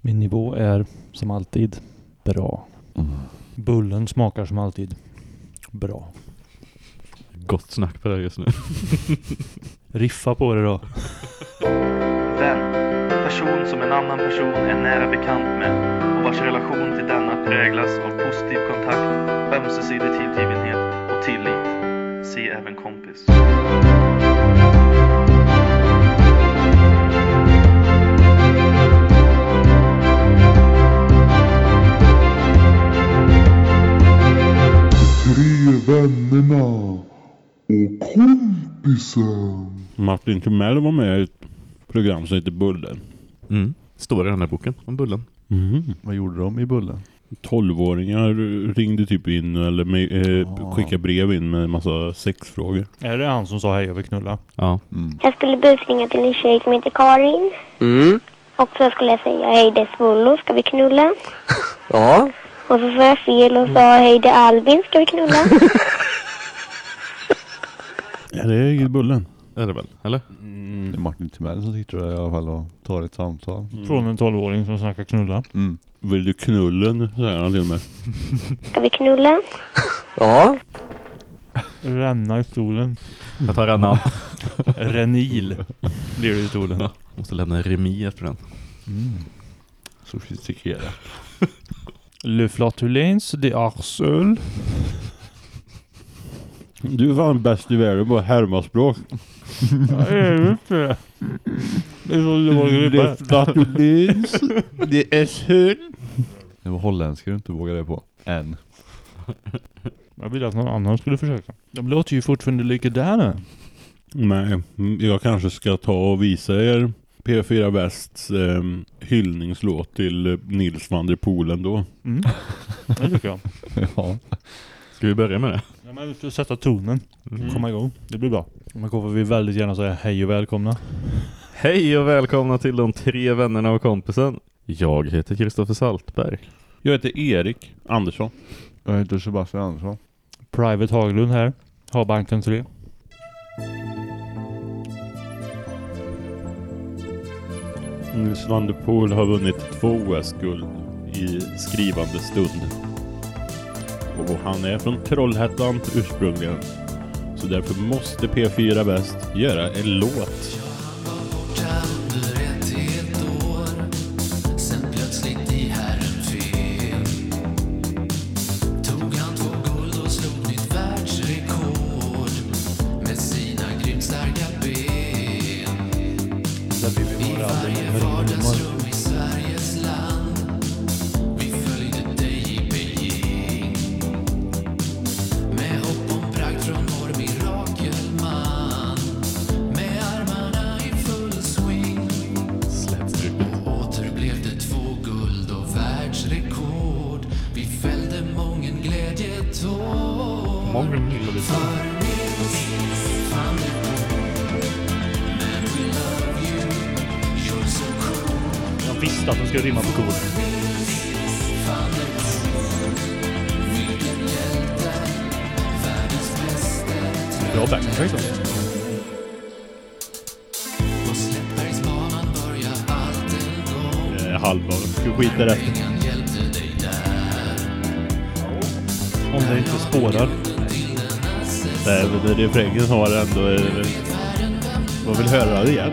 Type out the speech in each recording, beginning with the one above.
Min nivå är som alltid bra. Bullen smakar som alltid bra. Gott snack på det här just nu. Riffa på det då. Vän. Person som en annan person är nära bekant med och vars relation till denna präglas av positiv kontakt, ömsesidig tillgivenhet och tillit. Se även kompis. Vännerna och kompisen. Martin Timell var med i ett program som heter Bullen. Mm. Står i den här boken om Bullen. Mm. Vad gjorde de i Bullen? Tolvåringar ringde typ in eller med, eh, Ah. skickade brev in med en massa sexfrågor. Är det han som sa hej jag vill knulla? Ja. Mm. Jag skulle busringa till en tjej som heter Karin. Mm. Och så skulle jag säga hej det är Svullo, ska vi knulla? Ja. Och så sa jag fel och sa hej det är Albin, ska vi knulla? Ja, det är i Bullen. Är det väl? Eller? Det är Martin Timell som sitter där i alla fall och tar ett samtal. Från en tolvåring som snackar knulla. Mm. Vill du knullen? Säger han till mig. Ska vi knulla? Ja. Ränna i stolen. Jag tar en annan. Renil blir det i stolen. Måste lämna en remi efter den. Sofistikerat. Le flatulens de arsöl. Du är fan bäst i världen på härmaspråk. Ja, är det inte det? Det är så dålig ribba. flatulens. Det är söl. Det var holländska du inte vågade på. Än. Jag ville att någon annan skulle försöka. De låter ju fortfarande likadana. Nej, jag kanske ska ta och visa er P4 Västs eh, hyllningslåt till eh, Nils van der Poel ändå. Mm. Det tycker jag. Ja. Ska vi börja med det? Ja, men vi ska sätta tonen. Mm. Komma igång. Det blir bra. Men kommer vi väldigt gärna säga hej och välkomna. Hej och välkomna till de tre vännerna och kompisen. Jag heter Kristoffer Saltberg. Jag heter Erik Andersson. Jag heter Sebastian Andersson. Private Haglund här. Har banken 3. Nils van der Poel har vunnit två OS-guld i skrivande stund. Och han är från Trollhättan ursprungligen. Så därför måste P4 Väst göra en låt. Men refrängen har ändå... Eh, man vill höra det igen.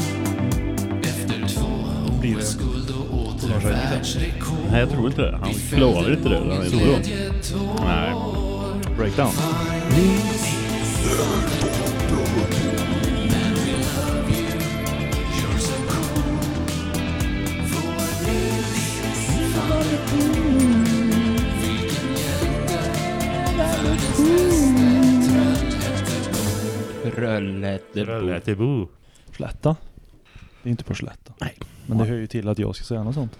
Efter två Blir det OS-guld och åter Lars Eivind? Nej, jag tror inte det. Han klarar inte det. Han är så bra. Nej. breakdown. Röllhättebo. Slätta. Det är inte på slätta. Nej. Men det hör ju till att jag ska säga något sånt.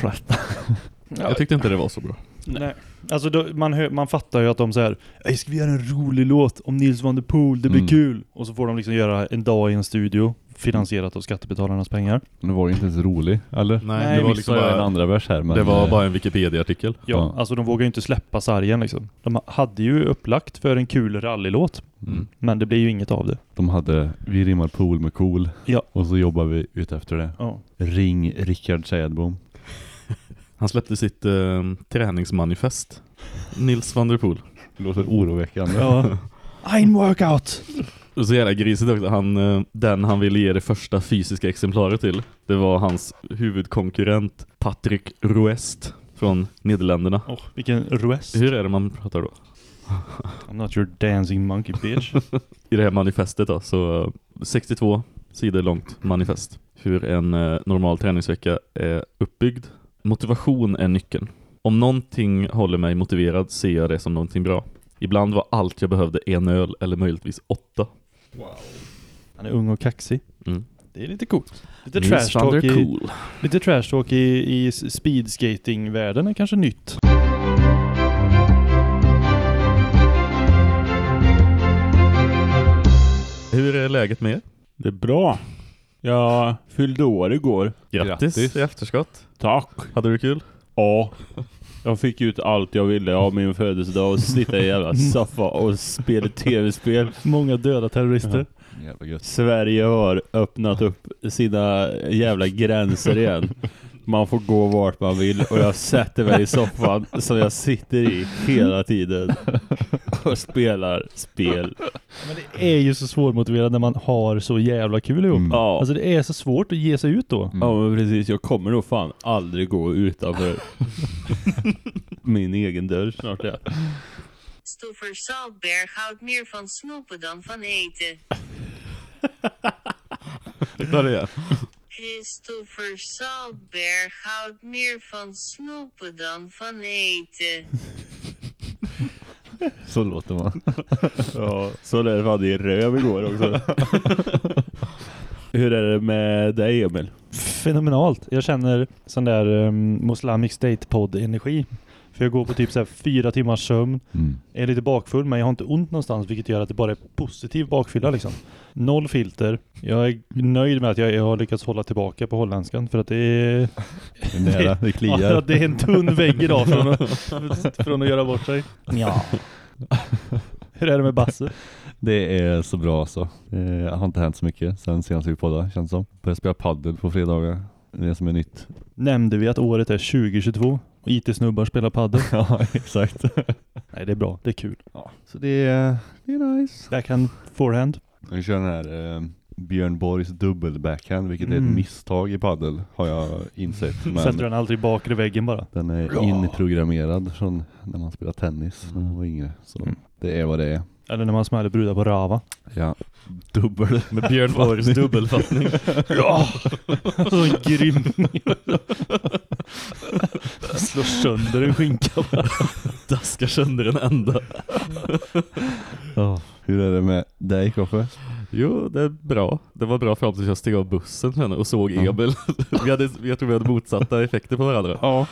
Slätta. Jag tyckte inte det var så bra. Nej. Alltså då, man, hör, man fattar ju att de säger ska vi göra en rolig låt om Nils van der Poel? Det blir Mm. kul! Och så får de liksom göra en dag i en studio finansierat av skattebetalarnas pengar. Det var ju inte ens rolig, eller? Nej, det var liksom en bara, andra vers här, men... det var bara en Wikipedia-artikel. Ja, Ja. alltså de vågar ju inte släppa sargen liksom. De hade ju upplagt för en kul rallylåt. Mm. Men det blir ju inget av det. De hade, vi rimmar pool med cool. Ja. Och så jobbar vi ut efter det. Ja. Ring Rickard Sädbom. Han släppte sitt eh, träningsmanifest. Nils van der Poel. Låter oroväckande. Ja. Ein workout! Och så jävla grisigt också. Han, eh, den han ville ge det första fysiska exemplaret till, det var hans huvudkonkurrent Patrick Roest från Nederländerna. Oh, vilken ruest. Hur är det man pratar då? I'm not your dancing monkey bitch. I det här manifestet då, så eh, 62 sidor långt manifest. Hur en eh, normal träningsvecka är uppbyggd. Motivation är nyckeln. Om någonting håller mig motiverad ser jag det som någonting bra. Ibland var allt jag behövde en öl eller möjligtvis åtta. Han är ung och kaxig. Mm. Det är lite coolt. Lite Nils trash talk i, Poel. lite trash talk i, i speedskating-världen är kanske nytt. Hur är läget med er? Det är bra. Jag fyllde år igår. Grattis, Grattis. i efterskott. Tack. Hade du kul? Ja. Jag fick ut allt jag ville av min födelsedag och sitta i jävla soffa och spela tv-spel. Många döda terrorister. Jävla gött. Sverige har öppnat upp sina jävla gränser igen. Man får gå vart man vill och jag sätter mig i soffan som jag sitter i hela tiden och spelar spel. Men det är ju så svårmotiverat när man har så jävla kul ihop. Mm. Ja, Alltså det är så svårt att ge sig ut då. ja men precis. Jag kommer nog fan aldrig gå utanför min egen dörr snart. Ja. Stoffer Saltberg houdt meer van snoepen dan van eten. Ta det igen. Christopher Saltberg houdt meer van snoepen dan van eten. Så låter man. Ja, så lär det fan i röv igår också. Hur är det med dig Emil? Fenomenalt. Jag känner sån där um, Moslamic State-podd-energi. För jag går på typ så här fyra timmars sömn. Mm. Är lite bakfull men jag har inte ont någonstans vilket gör att det bara är positiv bakfylla liksom. Noll filter. Jag är nöjd med att jag, jag har lyckats hålla tillbaka på holländskan för att det är... Det är nära, det Ja, kliar. det är en tunn vägg idag från att, från att göra bort sig. Ja. Hur är det med Basse? Det är så bra så. Det har inte hänt så mycket sen senast vi poddade känns som. Började spela paddel på fredagar. Det är det som är nytt. Nämnde vi att året är 2022 och IT-snubbar spelar padel? Ja, exakt. Nej, det är bra. Det är kul. Ja, så det är, det är nice. Backhand, forehand. Vi kör den här eh, Björn Borgs dubbel backhand, vilket är Mm. ett misstag i paddel har jag insett. Men Sätter den aldrig bakre väggen bara. den är Ja. inprogrammerad från när man spelar tennis när man var yngre. Så Mm. det är vad det är. Eller när man smäller brudar på rava. Ja, dubbel. Med Björn Borgs dubbelfattning. Ja! Så grym. Slår sönder en skinka bara. Daskar sönder en ända. Ja, hur är det med dig Koffe? Jo, det är bra. Det var bra fram tills jag steg av bussen känner, och såg Ja. Emil. vi hade, jag tror vi hade motsatta effekter på varandra. Ja.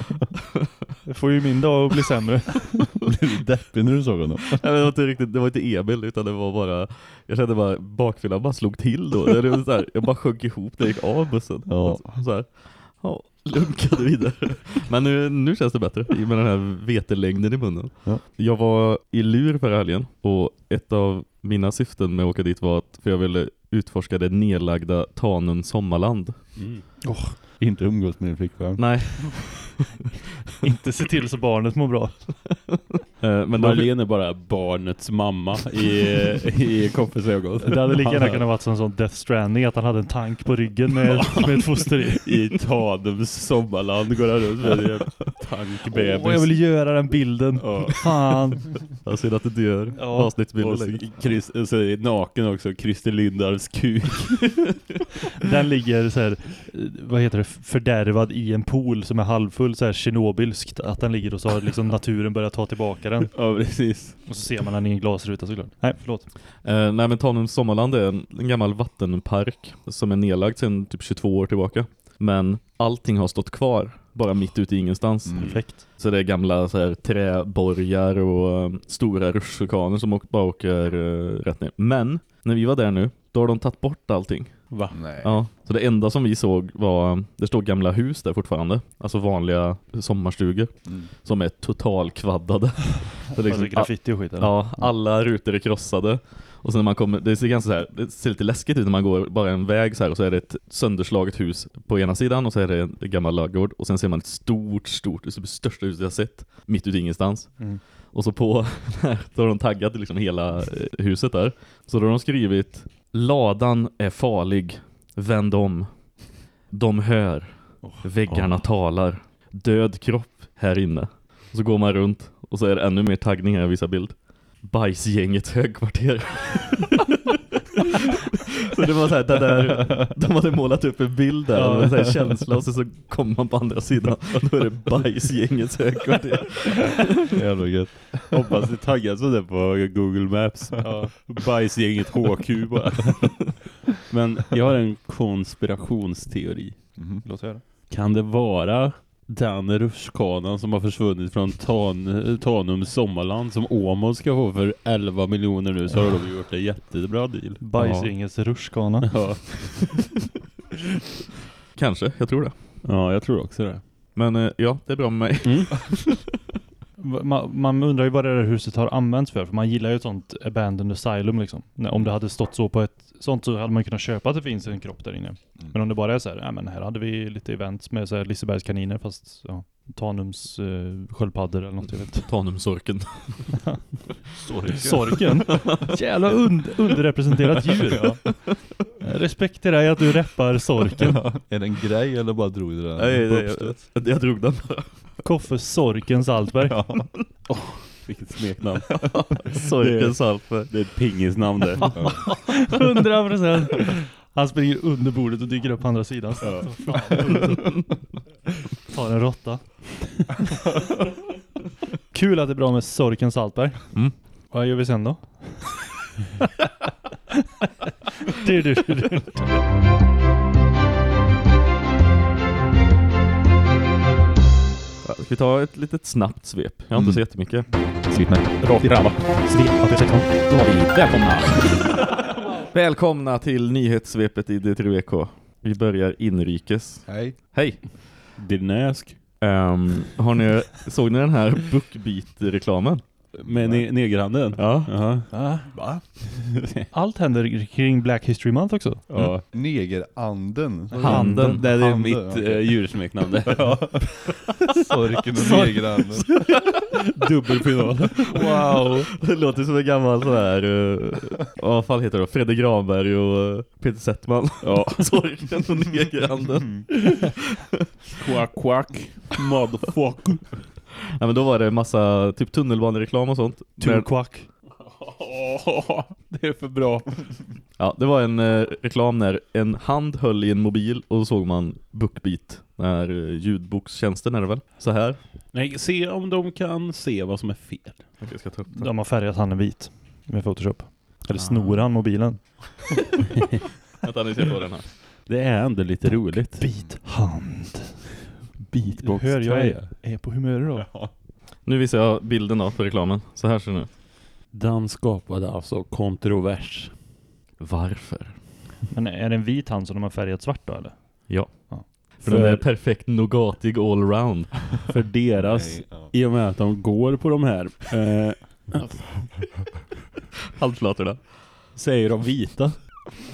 Det får ju min dag att bli sämre. Blev du deppig när du såg honom? Nej, men det, var inte riktigt, det var inte Emil utan det var bara Jag kände bara bakfyllan bara slog till då. Det var så här, Jag bara sjönk ihop när jag gick av bussen. Ja. Så här, ja, lunkade vidare. Men nu, nu känns det bättre med den här vetelängden i munnen. Ja. Jag var i Lur förra helgen Och ett av mina syften med att åka dit var att För jag ville utforska det nedlagda Tanum sommarland Inte umgås med din flickvän. Nej Inte se till så barnet mår bra. eh, Men Marlene är bara barnets mamma i, i Koffes ögon. Det hade lika gärna kunnat vara som sån Death Stranding att han hade en tank på ryggen med, med ett foster i. I Tanums sommarland går han runt med en tankbebis. Åh, jag vill göra den bilden. Ja. Fan. jag ser att det dör Ja. Avsnittsbilder Och så, längre. Chris, så är det naken också, Christer Lindarws kuk. Den ligger så här, vad heter det, fördärvad i en pool som är halvfull så här tjernobylskt. Att den ligger och så har liksom naturen börjat ta tillbaka den. Ja, precis. Och så ser man den i en glasruta såklart. Nej, förlåt. Eh, nej men Tanums sommarland är en, en gammal vattenpark som är nedlagd sedan typ 22 år tillbaka. Men allting har stått kvar, bara mitt ute i ingenstans. Mm. Perfekt. Så det är gamla så här, träborgar och eh, stora rutschkanaler som bara åker eh, rätt ner. Men när vi var där nu, då har de tagit bort allting. Va? Nej. Ja, så det enda som vi såg var, det står gamla hus där fortfarande. Alltså vanliga sommarstugor Mm. som är totalkvaddade. Så liksom, Alltså graffiti och skit eller? Ja, alla rutor är krossade. Och sen när man kommer, det ser ganska så här, det ser lite läskigt ut när man går bara en väg så här och så är det ett sönderslaget hus på ena sidan och så är det en gammal ladugård och sen ser man ett stort, stort, det största huset jag sett, mitt ute i ingenstans. Mm. Och så på, då har de taggat liksom hela eh, huset där. Så då har de skrivit Ladan är farlig, vänd om. De hör, väggarna talar. Död kropp här inne. Och så går man runt och så är det ännu mer taggning här i vissa bild. Bajsgängets högkvarter. så det var så här, det där, de hade målat upp en bild där och en så här känsla och så, så kommer man på andra sidan då är det bajsgängets högkvarter. Jävla gött. Hoppas det taggas sådär på Google Maps. Bajsgänget HQ bara. Men jag har en konspirationsteori. Mhm. Låt höra. Kan det vara den rutschkanan som har försvunnit från Tan Tanums sommarland som Åmål ska få för 11 miljoner nu så har de gjort en jättebra deal. Bajsingets rutschkana. Ja. Kanske, jag tror det. ja, jag tror också det. Men eh, ja, det är bra med mig. Man, man undrar ju vad det där huset har använts för, för man gillar ju ett sånt abandoned asylum liksom. Om det hade stått så på ett sånt så hade man kunnat köpa att det finns en kropp där inne. Men om det bara är så här, ja men här hade vi lite events med så här Lisebergs kaniner fast ja, Tanums uh, sköldpaddor eller något jag vet. Tanumsorken. Sorken? Jävla und underrepresenterat djur ja. Respekt till dig att du reppar sorken. Är det en grej eller bara drog du den? Nej, nej, uppstöt? jag, jag drog den. Koffe Sorken Saltberg. Vilket smeknamn. Sorken Salfer. Det är ett pingisnamn det. Hundra procent. Han springer under bordet och dyker upp på andra sidan. Så fan. Tar en råtta. Kul att det är bra med Sorken Saltberg. Mm. Vad gör vi sen då? du, du, du, du. Ja, Ska vi ta ett litet snabbt svep? Jag har inte Mm. så jättemycket. Sitt med. Rakt i rava. Då har vi välkomna! välkomna till nyhetssvepet i D3VK. Vi börjar inrikes. Hej. Hej! Dinäsk. Um, har ni, såg ni den här Bookbeat-reklamen? Med ne negerhanden. Ja. Jaha. Va? Va? Allt händer kring Black History Month också. Ja. Negeranden. Handen. Det är Handen, mitt äh, djursmeknamn. Sorken och negeranden. Dubbelfinal. Wow! Det låter som en gammal sån här, uh, vad fan heter det? Fredrik Granberg och uh, Peter Settman. Ja. Sorgen och negerhanden. Quack quack. Motherfuck. Ja, men då var det massa typ tunnelbanereklam och sånt. Two Men- quack. det är för bra. Ja, det var en eh, reklam när en hand höll i en mobil och så såg man Bookbeat. Den här eh, ljudbokstjänsten är det väl? Så här. Nej, se om de kan se vad som är fel. Okej, jag ska ta upp. De har färgat handen vit med Photoshop. Eller Ah. snor han mobilen? Vänta, ni ser på den här. Det är ändå lite roligt. Bit hand. Beatbox Hör jag är, är på humör då. Nu visar jag bilden då på reklamen. Så här ser den ut. Den skapade alltså kontrovers. Varför? Men är det en vit hand som de har färgat svart då eller? Ja. Ja. För den är perfekt nogatig all round. För deras, Nej, ja. i och med att de går på de här, eh, Halvflatorna. säger de vita.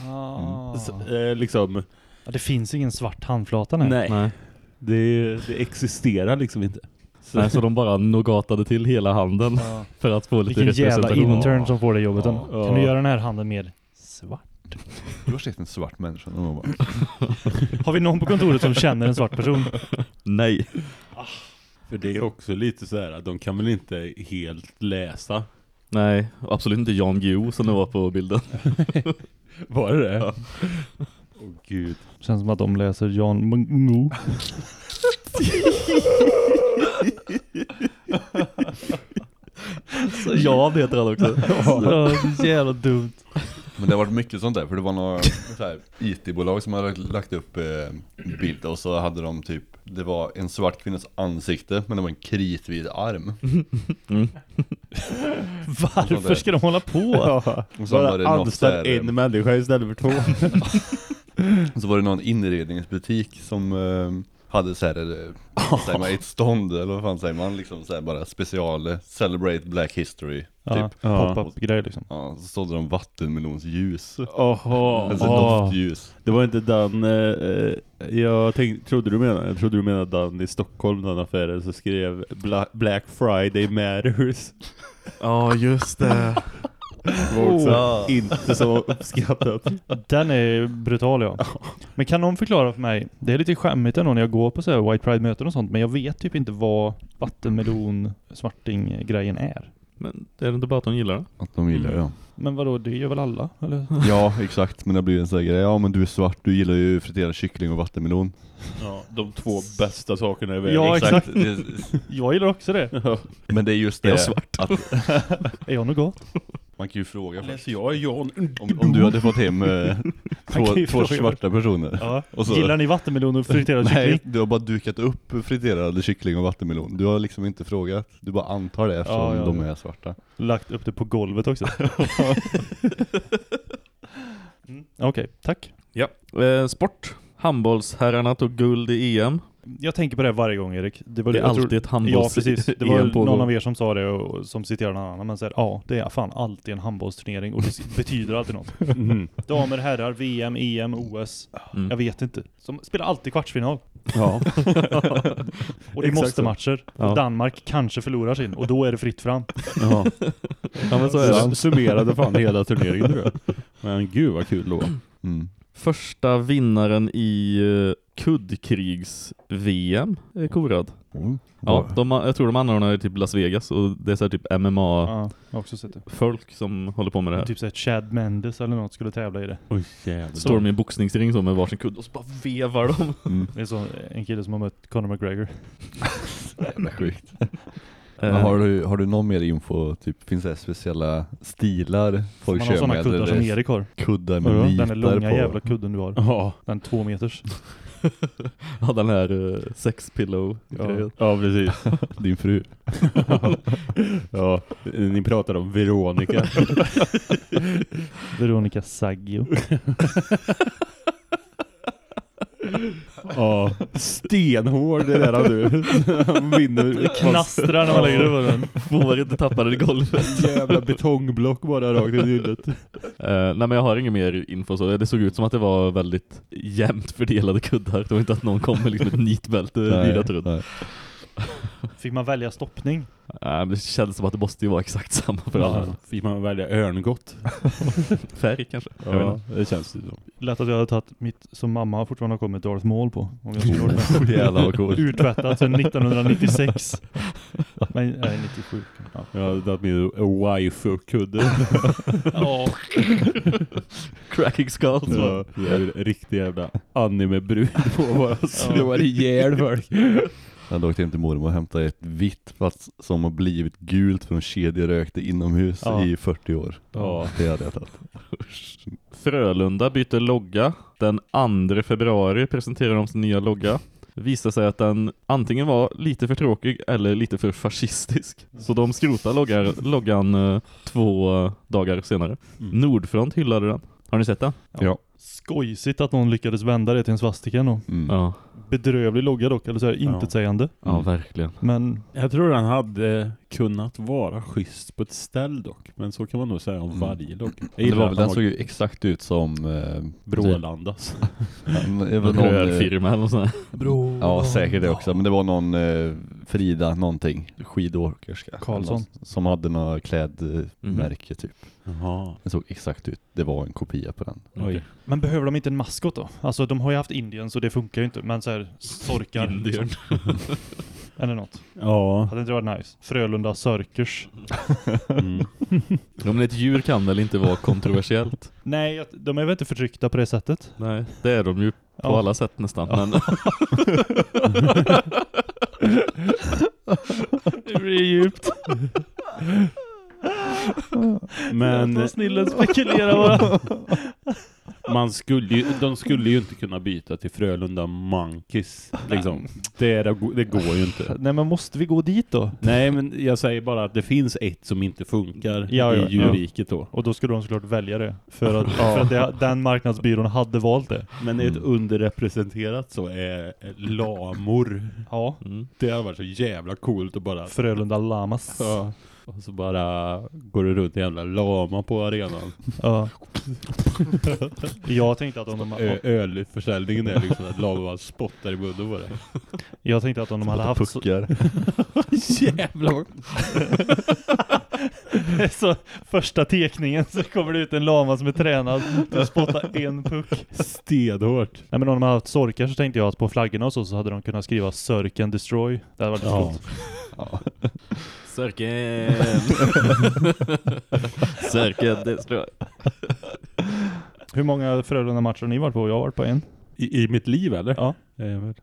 Ah. S- eh, liksom, Ja, det finns ingen svart handflata nej. nej, Nej. Det, det existerar liksom inte. Så, Nej, så de bara nogatade till hela handen Ja. för att få lite Vilken jävla representation. intern som får det jobbet. Ja. Ja. Kan du göra den här handen mer svart? Du har sett en svart människa någon gång bara. Har vi någon på kontoret som känner en svart person? Nej. för det är också lite så här att de kan väl inte helt läsa. Nej, absolut inte Jan Guillou som det var på bilden. Var det det? Ja. Åh gud. Känns som att de läser Jan Mungo. Jan heter han också. Ja, det är jävla dumt. Men det har varit mycket sånt där, för det var några så IT-bolag som hade lagt upp eh, bild och så hade de typ, det var en svart kvinnas ansikte men det var en kritvit arm. Varför ska de hålla på? Och så var det Bara något anställ så här, en människa istället för två. Och så var det någon inredningsbutik som, eh, hade så här, eh, säger man, ett stånd eller vad fan säger man liksom så här bara special, eh, celebrate black history Ja, typ. Ja. pop-up-grej liksom. Ja, så sålde de vattenmelonsljus. Oho, Alltså ja. doftljus. Det var inte den, eh, eh, jag tänkte, trodde du menade, jag trodde du menade den i Stockholm, den affären, så skrev Bla Black Friday matters. Ja, just det. Var också Ja. inte så uppskattat. Den är brutal ja. Men kan någon förklara för mig, det är lite skämmigt ändå när jag går på så här White Pride-möten och sånt, men jag vet typ inte vad vattenmelon svarting-grejen är. Men är det inte bara att de gillar det? Att de gillar det ja. Men vadå, det gör väl alla? Eller? Ja, exakt. Men det blir en sån här grej. Ja, men du är svart, du gillar ju friterad kyckling och vattenmelon. Ja, de två bästa sakerna i världen. Ja, exakt. Det, Jag gillar också det. men det är just det Är jag svart? att Är jag något gott? Man kan ju fråga först. Läser jag Jan? Om, om du hade fått hem eh, två, kan ju två svarta personer. Ja. Och så- Gillar ni vattenmelon och friterad Nej, kyckling? du har bara dukat upp friterad kyckling och vattenmelon. Du har liksom inte frågat. Du bara antar det eftersom Ja, ja, de är svarta. Lagt upp det på golvet också. mm. Okej, tack. Ja. Eh, sport. Handbollsherrarna tog guld i EM. Jag tänker på det varje gång Erik. Det, var, Det är jag tror- alltid ett Ja handbolls precis, det var någon av er som sa det och som citerade någon annan men säger ja, det är fan alltid en handbollsturnering och det betyder alltid något. Mm. Damer, herrar, VM, EM, OS. Mm. Jag vet inte. Som spelar alltid kvartsfinal. Ja. Och det är Exakt måste så. matcher. Ja. Danmark kanske förlorar sin och då är det fritt fram. ja. Ja, men så är det. summerade fan hela turneringen tror jag. Men gud vad kul då. Mm. Första vinnaren i uh, kuddkrigs-VM är korad. Mm. Ja, de, jag tror de anordnar i typ Las Vegas och det är så här typ Ja, också sett det. som håller på med det här. Typ såhär Chad Mendes eller något skulle tävla i det. Oj jävlar. Står de i en boxningsring så med varsin kudd och så bara vevar de. Mm. Det är så en kille som har mött Conor McGregor. Jävla sjukt. Eh, Men har, du, har du någon mer info? Typ, finns det speciella stilar folk Man har kör sådana med? kuddar som Erik har. Kuddar med nitar Den är långa på. jävla kudden du har. Ja. Den två meters. ja, den här uh, sex pillow grejen. ja, precis. Din fru. Ja, ni pratade om Veronica. Veronica Saggio. Ja, stenhård det där du. Vinner. Knastrar när man lägger det på den. Får inte tappa den i golvet. Jävla betongblock bara rakt i nyllet. Eh, nej men jag har ingen mer info så. Det såg ut som att det var väldigt jämnt fördelade kuddar. Det var inte att någon kom med liksom ett nitbälte virat runt. Fick man välja stoppning? Nej men det känns som att det måste ju vara exakt samma för alla. Ja, fick man välja örngott? Färg kanske. Jag vet Ja, inte. det känns det som. Lätt att jag hade tagit mitt som mamma fortfarande har kommit Darth Maul på. Om jag det. Jävlar vad coolt. Urtvättat sedan 1996. Men, nej, 97. Ja. Jag hade tagit min waifu-kudde. Ja. Cracking skulls. Ja, det riktig jävla anime-brud på bara slår ihjäl folk. Jag hade åkt hem till mormor och hämtat ett vitt fast som har blivit gult för de kedjerökte inomhus Ja. i 40 år. Ja. Det hade jag tagit. Frölunda byter logga. Den 2 februari presenterar de sin nya logga. Det visade sig att den antingen var lite för tråkig eller lite för fascistisk. Så de skrotar loggar, loggan eh, två dagar senare. Mm. Nordfront hyllade den. Har ni sett den? Ja. Skojsigt att någon lyckades vända det till en svastika ändå. Mm. Ja, Bedrövlig logga dock, eller så här intetsägande. ja verkligen. Men Jag tror den hade kunnat vara schysst på ett ställ dock. Men så kan man nog säga om Mm. varje. Jag Det var väl, den såg ju exakt ut som eh, Brålandas. det var Någon rörfirma eller något sånt. Bro. Ja säkert det också, men det var någon eh, Frida någonting, skidåkerska Karlsson. Som hade något klädmärke typ Jaha. Den såg exakt ut, det var en kopia på den Oj. Men behöver de inte en maskot då? Alltså de har ju haft Indien så det funkar ju inte. Men så här sorkar. Indien. Eller något. Ja. Hade inte varit nice. Frölunda Sörkers. Mm. Men ett djur kan väl inte vara kontroversiellt? Nej, de är väl inte förtryckta på det sättet? Nej, det är de ju på Ja. alla sätt nästan. Ja. Men Det blir djupt. Men Låt snillen spekulera bara. man skulle ju, de skulle ju inte kunna byta till Frölunda Monkeys. Liksom. Det, är, det går ju inte. Nej men måste vi gå dit då? Nej, men jag säger bara att det finns ett som inte funkar Ja, ja, i djurriket då. Och då skulle de såklart välja det. För att, för att det, den marknadsbyrån hade valt det. Men ett underrepresenterat så är lamor. Ja. Mm. Det har varit så jävla coolt att bara... Frölunda Lamas. Ja. Och så bara går det runt en jävla lama på arenan. Ja. Jag tänkte att om de, Ö- Ölförsäljningen är liksom att lama bara spottar i munnen på det. jag tänkte att om de hade haft så, Puckar. Jävlar. så första tekningen så kommer det ut en lama som är tränad till att spotta en puck. Stenhårt. Nej men om de hade haft sorkar så tänkte jag att på flaggorna och så, så hade de kunnat skriva Sörk and Destroy. Det hade varit Ja. coolt. Sörken! Sörken, det slår Hur många Frölunda-matcher har ni varit på? Jag har varit på en. I, I mitt liv eller? Ja. Eh, Jag har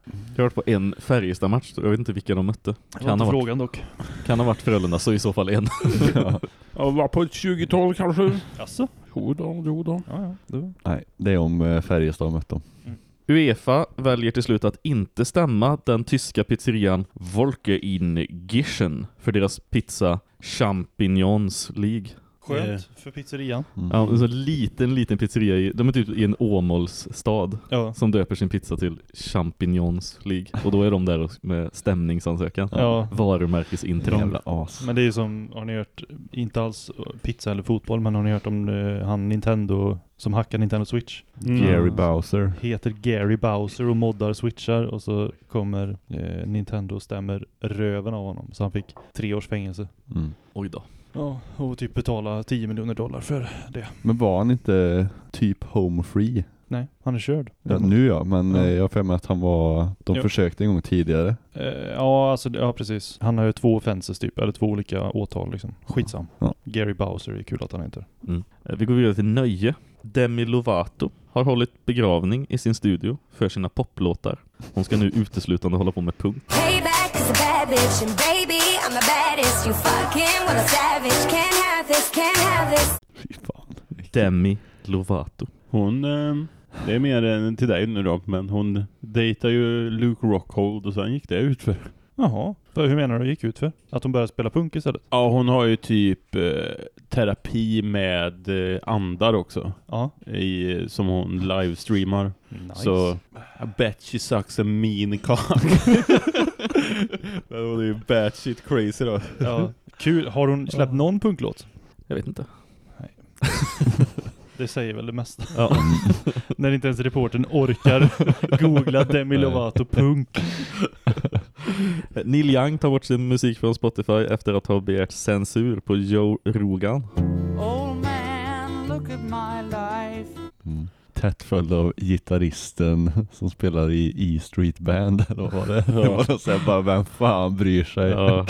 varit på en Färjestad-match, jag vet inte vilka de mötte. Det var Kan inte ha, varit, frågan dock. kan ha varit Frölunda, så i så fall en. Jag var på ett 20-tal kanske. Jaså? Jo då, jo då. Ja, ja. Då. Nej, det är om eh, Färjestad mött dem. Uefa väljer till slut att inte stämma den tyska pizzerian Volke in Gischen för deras pizza Champignons League. Skönt för pizzerian. Mm. Ja, en så liten, liten pizzeria i, de är typ i en Åmålsstad Ja. som döper sin pizza till Champignons League. Och då är de där med stämningsansökan. Ja. Varumärkesintrång. Jävla as. Men det är ju som, har ni hört, inte alls pizza eller fotboll, men har ni hört om eh, han Nintendo som hackar Nintendo Switch? Gary Bowser. Heter Gary Bowser och moddar switchar och så kommer eh, Nintendo och stämmer röven av honom. Så han fick tre års fängelse. Mm. Oj då. Ja, och typ betala 10 miljoner dollar för det. Men var han inte typ home free? Nej, han är körd. Ja, nu ja, men Ja. eh, jag har för mig att han var, de Jo. försökte en gång tidigare. Eh, ja, alltså, ja precis. Han har ju två offenses typ, eller två olika åtal liksom. Skitsam. Ja. Gary Bowser är kul att han heter. Mm. Eh, Vi går vidare till nöje. Demi Lovato har hållit begravning i sin studio för sina poplåtar. Hon ska nu uteslutande hålla på med punk. Demi Lovato. Hon, eh, det är mer än till dig nu då, men hon dejtar ju Luke Rockhold och sen gick det ut för. Jaha, för hur menar du det gick ut för? Att hon började spela punk istället? Ja, hon har ju typ eh, terapi med eh, andar också. Ja. I, som hon livestreamar. Nice. Så, I bet she sucks a mean cock. Men hon är ju batshit crazy då. Ja, kul. Har hon släppt någon punklåt? Jag vet inte. Det säger väl det mesta. Ja. När inte ens reporten orkar googla Demi Lovato punk. Neil Young tar bort sin musik från Spotify efter att ha begärt censur på Joe Rogan. Old man, look at my life. Mm. Tätt följd av gitarristen som spelar i E Street Band eller vad det? Det var något såhär bara, vem fan bryr sig? Ja.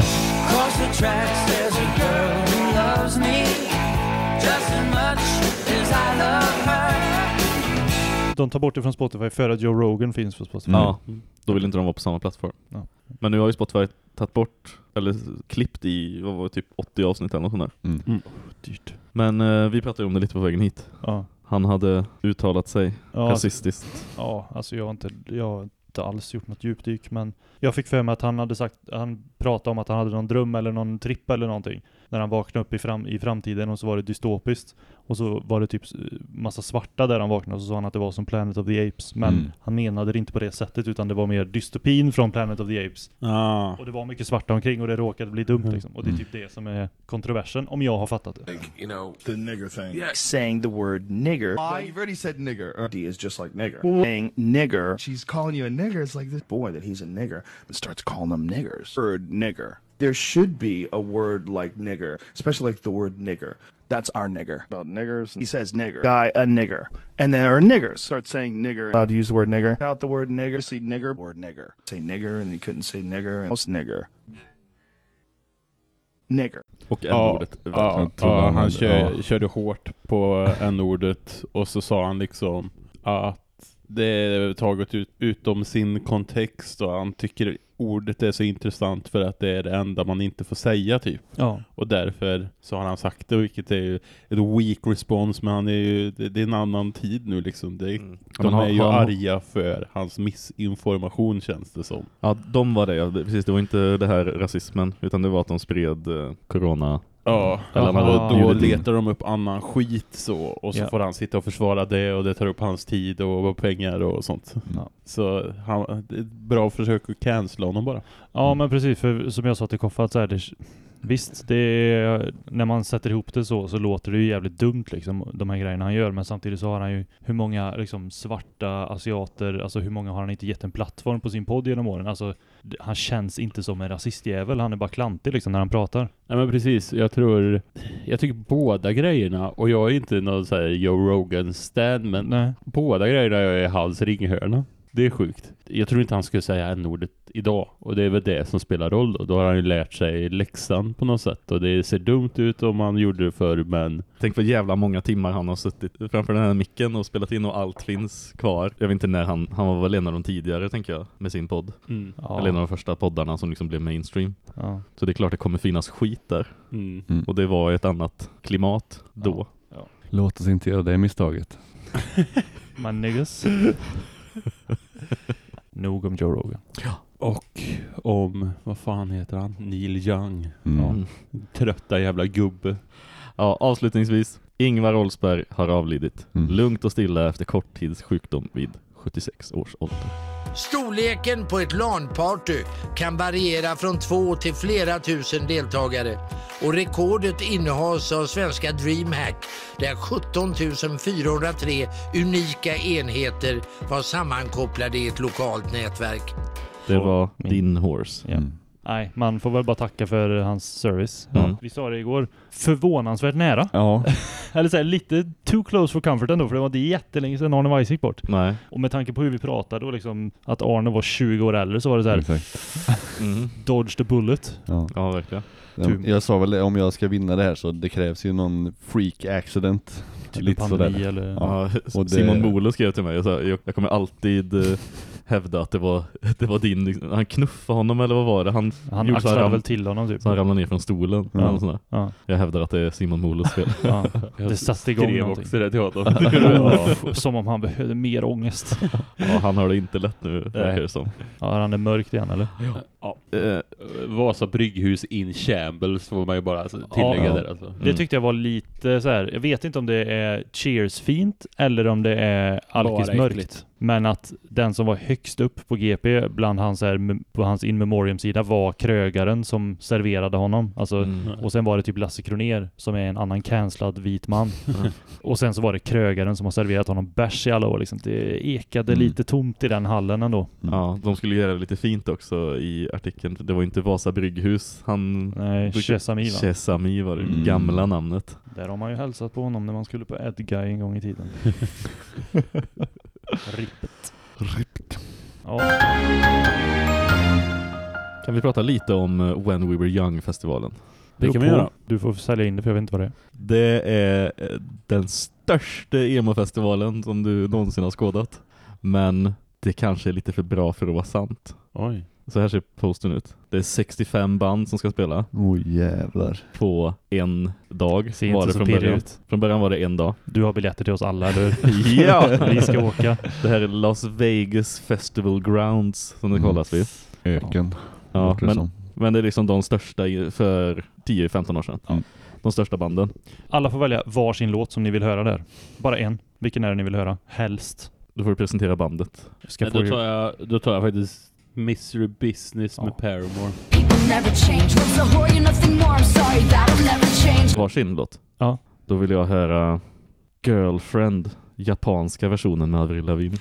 De tar bort det från Spotify för att Joe Rogan finns på Spotify. Ja, då vill inte de vara på samma plattform. Ja. Men nu har ju Spotify tagit bort, eller klippt i, vad var det, typ 80 avsnitt eller något sånt där. Mm. Dyrt. Men eh, vi pratade ju om det lite på vägen hit. Ja. Han hade uttalat sig Ja, rasistiskt. Ja, alltså jag har inte, jag har inte alls gjort något djupdyk men jag fick för mig att han hade sagt, han pratade om att han hade någon dröm eller någon tripp eller någonting. När han vaknade upp i, fram, i framtiden och så var det dystopiskt. Och så var det typ massa svarta där han vaknade och så sa han att det var som Planet of the Apes. Men Mm. han menade det inte på det sättet utan det var mer dystopin från Planet of the Apes. Ah. Och det var mycket svarta omkring och det råkade bli dumt liksom. Och det är typ det som är kontroversen, om jag har fattat det. you know, the nigger thing. Yeah, saying the word nigger. you've already said nigger. D is just like nigger. Saying nigger. She's calling you a nigger. It's like this boy that he's a nigger, but starts calling them niggers. Word nigger. There should be a word like nigger, especially like the word nigger. That's our nigger. About niggers. He says nigger. Guy, a nigger. And then our niggers start saying nigger. Allowed to use the word nigger. Out the word nigger. See nigger. Word nigger. Say nigger and he couldn't say nigger. And most nigger. Nigger. Och Ja, n-ordet. ja, tror ja, han kör, ja. körde hårt på n-ordet och så sa han liksom att det är taget ut, utom sin kontext och han tycker ordet är så intressant för att det är det enda man inte får säga typ. Ja. Och därför så har han sagt det, vilket är ju ett weak response, men han är ju, det, det är en annan tid nu liksom. Det, Ja, De har- är ju har- arga för hans missinformation känns det som. Ja, de var det, ja. Det- precis. Det var inte det här rasismen, utan det var att de spred eh, corona. Ja, Eller och hade då letar de upp annan skit så, och så Ja. får han sitta och försvara det och det tar upp hans tid och pengar och sånt. Ja. Så han, det är ett bra försök att cancella honom bara. Ja men precis, för som jag sa till Koffa, att så här, det, visst, det är, när man sätter ihop det så, så låter det ju jävligt dumt liksom, de här grejerna han gör, men samtidigt så har han ju hur många liksom svarta asiater, alltså hur många har han inte gett en plattform på sin podd genom åren? Alltså, han känns inte som en rasistjävel, han är bara klantig liksom när han pratar. Nej men precis, jag tror, jag tycker båda grejerna, och jag är inte någon sån här Joe Rogan-stan, men Nej. båda grejerna är i hans ringhörna. Det är sjukt. Jag tror inte han skulle säga n-ordet idag. Och det är väl det som spelar roll då. Då har han ju lärt sig läxan på något sätt. Och det ser dumt ut om han gjorde det förr, men... Tänk vad jävla många timmar han har suttit framför den här micken och spelat in och allt finns kvar. Jag vet inte när han, han var väl en av de tidigare tänker jag, med sin podd. Mm. Ja. Eller en av de första poddarna som liksom blev mainstream. Ja. Så det är klart det kommer finnas skit där. Mm. Mm. Och det var ett annat klimat då. Låt oss inte göra det misstaget. My niggas. Nog om Joe Rogan. Och om, vad fan heter han? Neil Young. Mm. Mm. Trötta jävla gubbe. Ja, avslutningsvis. Ingvar Oldsberg har avlidit. Mm. Lugnt och stilla efter kort tids sjukdom vid 76 års ålder. Storleken på ett LAN-party kan variera från två till flera tusen deltagare och rekordet innehas av svenska DreamHack där 17 403 unika enheter var sammankopplade i ett lokalt nätverk. Det var min- din horse. Ja. Mm. Nej, man får väl bara tacka för hans service. Mm. Vi sa det igår, förvånansvärt nära. Ja. Eller så här, lite too close for comfort ändå, för det var inte jättelänge sedan Arne Weiss gick bort. Nej. Och med tanke på hur vi pratade och liksom att Arne var 20 år äldre så var det så här. Mm. dodge the bullet. Ja. Ja, verkligen. Jag, jag sa väl om jag ska vinna det här så det krävs ju någon freak accident. Typ Lite en pandemi sådär. eller... Ja. Ja, och det- Simon Molo skrev till mig och sa, jag, jag kommer alltid eh, hävda att det var, det var din, han knuffade honom eller vad var det? Han, Han gjorde så axlade väl till honom typ. så han ramlade ner från stolen. Ja. Ja. Jag hävdar att det är Simon Molos fel. Ja. Det satte igång skrev någonting. också det till honom. Ja, som om han behövde mer ångest. ja, han har det inte lätt nu, det som. Ja, han är mörkt igen eller? Ja. Eh, Vasa brygghus in shambles får man ju bara alltså, tillägga Ja. där alltså. Det tyckte jag var lite så här. jag vet inte om det är Cheers-fint eller om det är alkis mörkt. Men att den som var högst upp på GP bland hans, här, på hans in memoriam-sida var krögaren som serverade honom. Alltså, Mm. Och sen var det typ Lasse Kroner som är en annan cancellad vit man. och sen så var det krögaren som har serverat honom bärs i alla år. Liksom. Det ekade Mm. lite tomt i den hallen ändå. Ja, de skulle göra det lite fint också i artikeln. Det var inte Vasa brygghus. Han... Nej, Chesami va? Chesami var det Mm. gamla namnet. Där har man ju hälsat på honom när man skulle på Edguy en gång i tiden. Rippet. Ripped. Ja. Kan vi prata lite om eh, When We Were Young-festivalen? Det kan vi göra. Du får sälja in det för jag vet inte vad det är. Det är eh, den största emo-festivalen som du någonsin har skådat. Men det kanske är lite för bra för att vara sant. Oj. Så här ser posten ut. Det är 65 band som ska spela Oj jävlar. på en dag. Ser var det så från början. ut. Från början var det en dag. Du har biljetter till oss alla, eller? Ja! Vi ska åka. Det här är Las Vegas Festival Grounds som det Mm. kallas vid. Öken. Ja, det men, men det är liksom de största för 10-15 år sedan. Mm. De största banden. Alla får välja varsin låt som ni vill höra där. Bara en. Vilken är det ni vill höra? Helst. Då får du presentera bandet. Ska Men få då, tar jag, då tar jag faktiskt Misery Business med Paramore. Varsin låt. Ja. Då vill jag höra Girlfriend, japanska versionen med Avril Lavigne.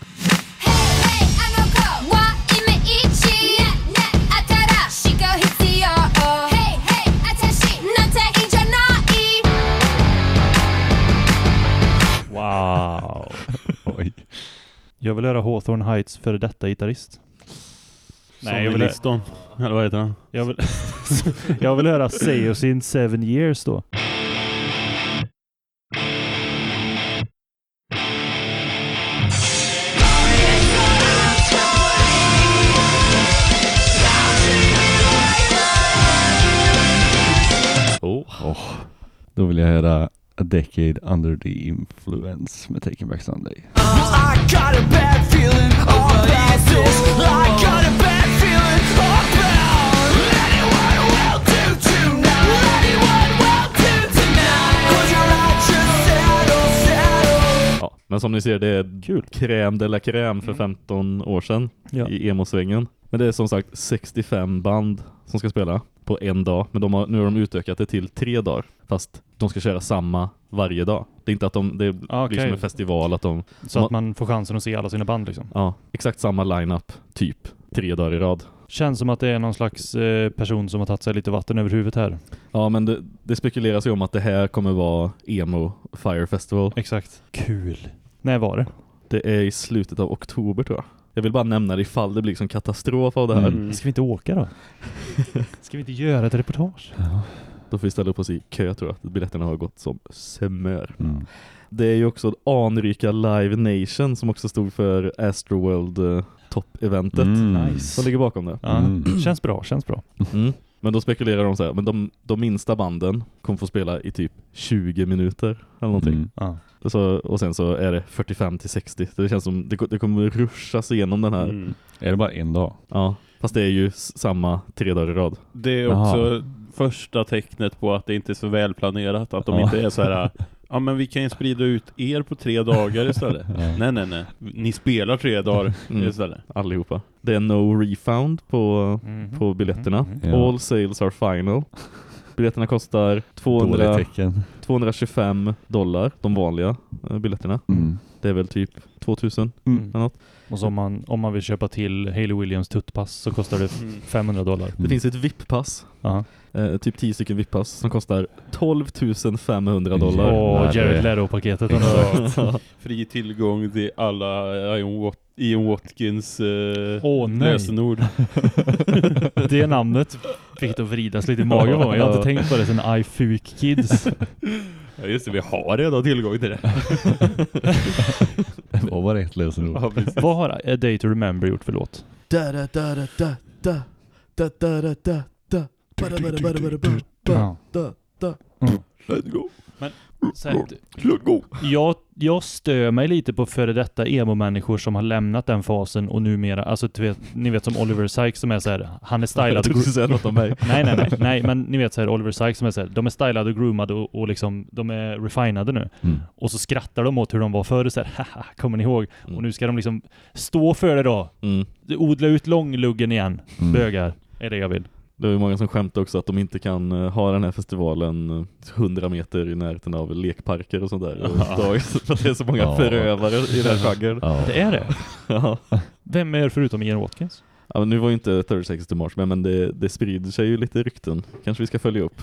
Wow. Oj. Jag vill höra Hawthorne Heights före detta gitarrist. Nej, jag vill, Liston. Eller vad heter han? Jag vill, jag vill höra Seos in seven years då. Oh. oh. Då vill jag höra A Decade Under the Influence med Taking Back Sunday. Oh, men som ni ser, det är Kul. crème de la crème för 15 år sedan Ja. i emo-svängen. Men det är som sagt 65 band som ska spela på en dag. Men de har, nu har de utökat det till tre dagar. Fast de ska köra samma varje dag. Det är inte att de, det blir Ah, okej. som en festival att de... Så att man får chansen att se alla sina band liksom. Ja, exakt samma lineup typ tre dagar i rad. Känns som att det är någon slags eh, person som har tagit sig lite vatten över huvudet här. Ja, men det, det spekuleras ju om att det här kommer vara emo Fire Festival. Exakt. Kul. När var det? Det är i slutet av oktober tror jag. Jag vill bara nämna det ifall det blir liksom katastrof av det här. Mm. Ska vi inte åka då? Ska vi inte göra ett reportage? Då får vi ställa upp oss i kö tror jag. Biljetterna har gått som smör. Mm. Det är ju också anrika Live Nation som också stod för Astroworld eh, topp-eventet. Mm. Nice. Som ligger bakom det. Ja, Mm. Känns bra, känns bra. Mm. Men då spekulerar de så här, men de, de minsta banden kommer få spela i typ 20 minuter eller någonting. Mm. Ja. Så, och sen så är det 45 till 60. Så det känns som det, det kommer ruschas igenom den här. Mm. Är det bara en dag? Ja, fast det är ju samma tre dagar i rad. Det är också första tecknet på att det inte är så välplanerat. Att de Ja. inte är så här. Ja men vi kan ju sprida ut er på tre dagar istället. Nej nej nej. Ni spelar tre dagar Mm. istället. Allihopa. Det är no refund på, Mhm. på biljetterna. Ja. All sales are final. Biljetterna kostar 200, Dåligt tecken. 225 dollar, de vanliga eh, biljetterna. Mm. Det är väl typ 2000 Mm. eller något. Och så om man, om man vill köpa till Hayley Williams tuttpass så kostar det Mm. 500 dollar. Det finns ett VIP-pass, Ja. eh, typ 10 stycken VIP-pass som kostar 12 500 dollar. Och Jävlar. Jared Leto-paketet. Fri tillgång till alla Ian, Wat Ian Watkins eh, Åh, nej. lösenord. Det namnet fick det att vridas lite i magen på mig. Jag har inte tänkt på det sen iFuk Kids. Ja just det, vi har redan tillgång till det. Det var bara ett lösenord. Ja, precis. Vad har A Day to Remember gjort för låt? Da da da da da da da da da da da Bada, bada, bada, bada, bada, Ja. da da Let's go. Så här, go. jag, jag stör mig lite på före detta emo-människor som har lämnat den fasen och numera, alltså vet, ni vet som Oliver Sykes som är så här, han är Jag stylad och trodde du skulle säga något om mig. Nej, nej, nej, nej, men ni vet så här, Oliver Sykes som är så här, de är stylade och groomade och, och liksom, de är refinade nu. Mm. Och så skrattar de åt hur de var förr så här, haha, kommer ni ihåg? Mm. Och nu ska de liksom stå för det då. Mm. Odla ut långluggen igen. Mm. Bögar, är det jag vill. Det är ju många som skämtar också att de inte kan eh, ha den här festivalen eh, 100 meter i närheten av lekparker och sånt där. Dag- för att det är så många Ja. förövare i den här genren. Ja. Det är det. Ja. Vem är förutom Ian Watkins? Ja, men nu var ju inte 36 till mars med, men det, det sprider sig ju lite rykten. Kanske vi ska följa upp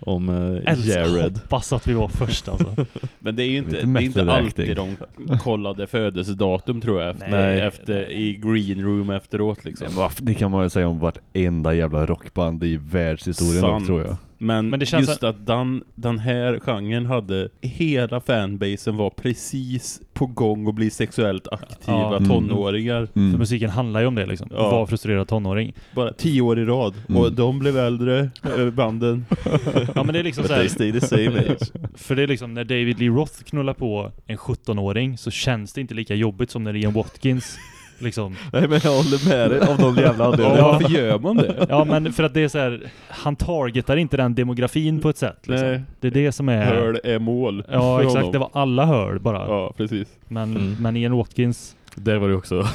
om eh, Jared. hoppas att vi var först alltså. Men det är ju inte, det är inte alltid de kollade födelsedatum tror jag efter, Nej. efter i green room efteråt liksom. Det kan man ju säga om vartenda jävla rockband i världshistorien dock, tror jag. Men, Men det känns just att den, den här genren hade hela fanbasen var precis på gång att bli sexuellt aktiva Ja. Mm. tonåringar. För musiken handlar ju om det liksom. Ja. Var frustrerad tonåring. Bara tio år i rad. Mm. Och de blev äldre, eh, banden. Ja men det är liksom så här, they stay the same age. För det är liksom när David Lee Roth knullar på en 17-åring så känns det inte lika jobbigt som när Ian Watkins liksom. Nej men jag håller med dig av någon jävla Ja, anledning. varför gör man det? Ja men för att det är så här, han targetar inte den demografin på ett sätt liksom. Nej. Det är det som är... Hörl är mål. Ja exakt, honom. det var alla hörl bara. Ja, precis. Men, Mm. men Ian Watkins... Där var det också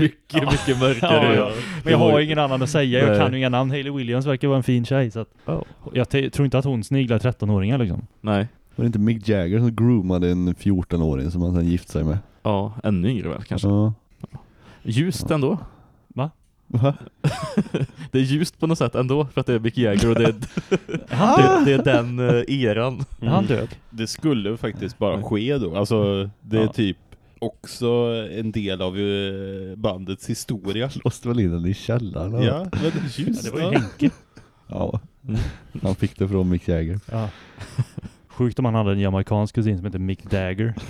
mycket, mycket mörkare. Ja, ja. Men jag har ingen annan att säga, jag Nej. kan ju inga namn. Hayley Williams verkar vara en fin tjej så att... Jag te- tror inte att hon sniglar 13-åringar liksom. Nej. Var det inte Mick Jagger som groomade en 14-åring som han sen gifte sig med? Ja, ännu yngre väl kanske. Ja. Ljust ändå. Va? Va? Det är ljust på något sätt ändå för att det är Mick Jagger och det är, det, det är den eh, eran. Är han död? Det skulle faktiskt bara ske då. Alltså, det är Ja. typ också en del av eh, bandets historia. Låste väl in den i källaren? Ja, men Ja, just det var ju Henke. ja. Han fick det från Mick Jagger. Ja. Sjukt om han hade en jamaicansk kusin som heter Mick Dagger.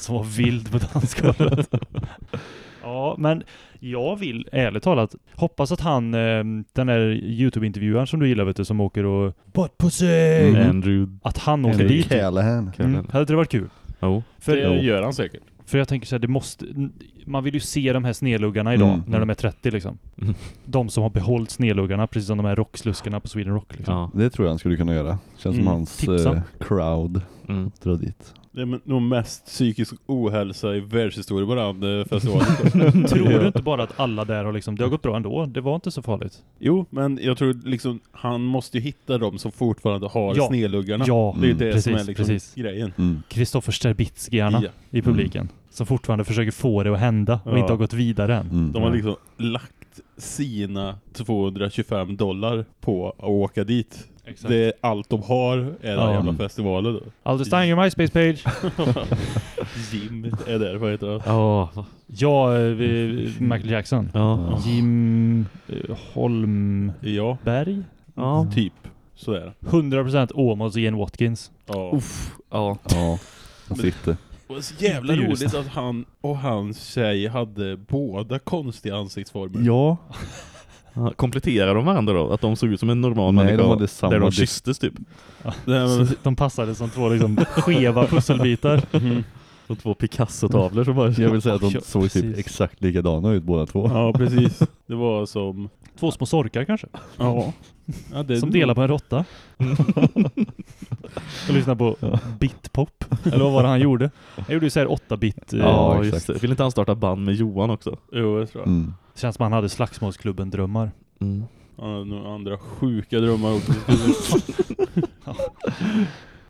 som var vild på dansgolvet. ja, men Jag vill ärligt talat hoppas att han, eh, den där YouTube-intervjuaren som du gillar vet du, som åker och Butt pussy! Mm. Andrew Att han åker Andrew dit. Callahan. Mm. Hade det varit kul? Jo. För, det gör han säkert. för jag tänker så här, det måste... Man vill ju se de här snedluggarna idag, Mm. när de är 30 liksom. Mm. De som har behållit snedluggarna, precis som de här rocksluskarna på Sweden Rock liksom. Ja. Det tror jag han skulle kunna göra. Känns som Mm. hans Tipsa. eh, crowd. Mm. Dra dit. Det är nog mest psykisk ohälsa i världshistorien på den festivalen. Tror du inte bara att alla där har liksom, det har gått bra ändå? Det var inte så farligt. Jo, men jag tror liksom han måste ju hitta dem som fortfarande har Ja. snedluggarna. Ja, det är mm, det precis, som är liksom precis. grejen. Mm. Kristoffer Sterbitsky-arna Ja. i publiken. Som fortfarande försöker få det att hända och Ja. inte har gått vidare än. Mm. De har liksom lagt sina 225 dollar på att åka dit. Exakt. Det är allt de har är den Ja. jävla festivalen då. Just your MySpace page. Jim är där, vad heter han? Ja, ja, eh, vi- Michael Jackson. ja. Jim eh, Holmberg? Ja, Ja. typ. Sådär. 100% Åmåls och Ian Watkins. Ja. Uff, ja. Ja, han sitter. Det var så jävla Det är roligt att han och hans tjej hade båda konstiga ansiktsformer. Ja. Ja, Kompletterar de varandra då? Att de såg ut som en normal Nej, människa? de hade samma där de kysstes typ? Så de passade som två liksom skeva pusselbitar. Mhm. De två Picasso-tavlor som bara... Jag vill säga att de Ja, såg typ precis. exakt likadana ut båda två. ja, precis. Det var som... Två små sorkar kanske. Ja. ja det, Som delar på en råtta. Och lyssnar på bitpop. Eller vad var det han gjorde? Han gjorde ju såhär 8-bit. eh, Ja, Ja, exakt. just det. Vill inte han starta band med Johan också? Jo, jag tror jag. Mm. Känns som han hade slagsmålsklubben-drömmar. Mm. Han hade nog andra sjuka drömmar också.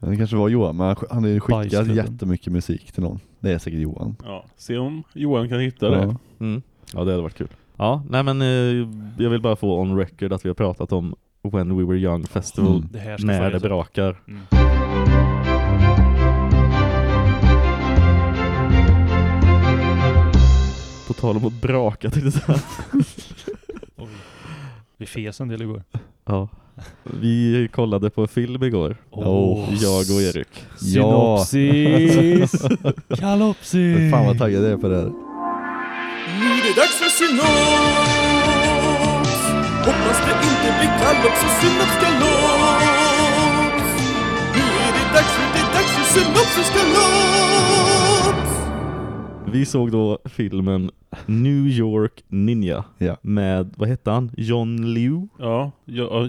Det kanske var Johan, men han hade ju skickat jättemycket musik till någon. Det är säkert Johan. ja, se om Johan kan hitta det. Ja. Mm. Ja, det hade varit kul. Ja, nej men eh, jag vill bara få on record att vi har pratat om When We Were Young Festival Mm. Det här ska när det brakar. Mm. På tal om att braka till det så här. Oj. Vi fes en del igår. Ja. Vi kollade på film igår. Åh. Jag och Erik. Ja. Synopsis! Kalopsis! Fan vad taggad jag är på det här. Nu är det dags för synops Hoppas det inte blir kalops och synops kalops Nu är det dags för det är dags för synopsis kalops Vi såg då filmen New York Ninja Ja. med, vad hette han? John Liu? Ja,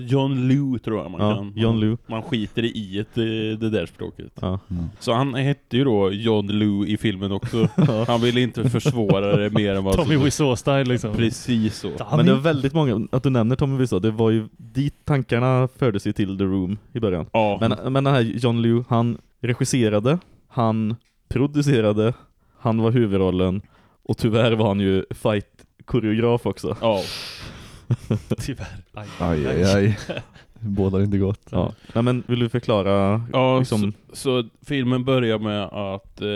John Liu tror jag man Ja, kan. John Liu. Man skiter i ett, det, det där språket. Ja. Så han hette ju då John Liu i filmen också. Han ville inte försvåra det mer än vad Tommy. Wiseau-style liksom. Precis så. Men det var väldigt många, att du nämner Tommy Wiseau, det var ju dit tankarna fördes ju till The Room i början. Ja, Men, men den här John Liu, han regisserade, han producerade, han var huvudrollen och tyvärr var han ju fight-koreograf också. ja. Tyvärr. Aj, Aj, aj, aj. Båda inte gott. Ja. Nej, men vill du förklara? Ja, liksom, så, så filmen börjar med att eh,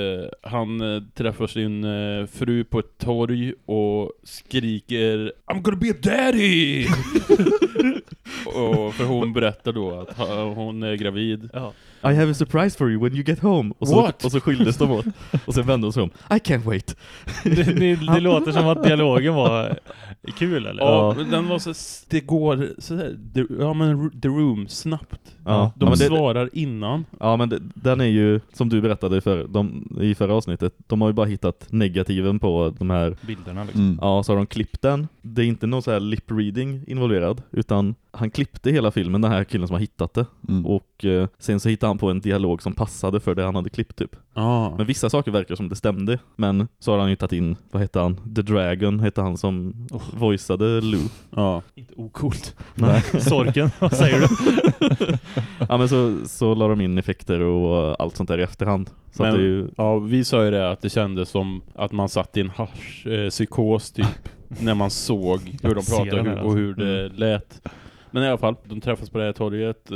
han eh, träffar sin eh, fru på ett torg och skriker I'm gonna be a daddy! och, för hon berättar då att ha- hon är gravid. Ja. I have a surprise for you when you get home. Och så, What? och så skildes de åt. Och sen vände de sig om. I can't wait. Det, det, det låter som att dialogen var kul eller? Ja, men den var så, det går så här, the, ja men the room, snabbt. Ja. De Ja, det- svarar innan. Ja men det, den är ju, som du berättade för, de, i förra avsnittet, de har ju bara hittat negativen på de här Bilderna liksom. Mm. Ja, så har de klippt den. Det är inte någon så här lip reading involverad, utan han klippte hela filmen, den här killen som har hittat det. Mm. Och eh, sen så hittade han på en dialog som passade för det han hade klippt typ. Ja. Men vissa saker verkar som det stämde. Men så har han ju tagit in, vad heter han? The Dragon heter han som Oh. voiceade Lou. Ja. Inte ocoolt. Nej. Sorken, vad säger du? ja men så, så la de in effekter och allt sånt där i efterhand. Så Men- att det är ju, Ja, vi sa ju det att det kändes som att man satt i en hasch, eh, psykos typ när man såg hur de pratade och hur, och hur det lät. Men i alla fall, de träffas på det här torget. Eh,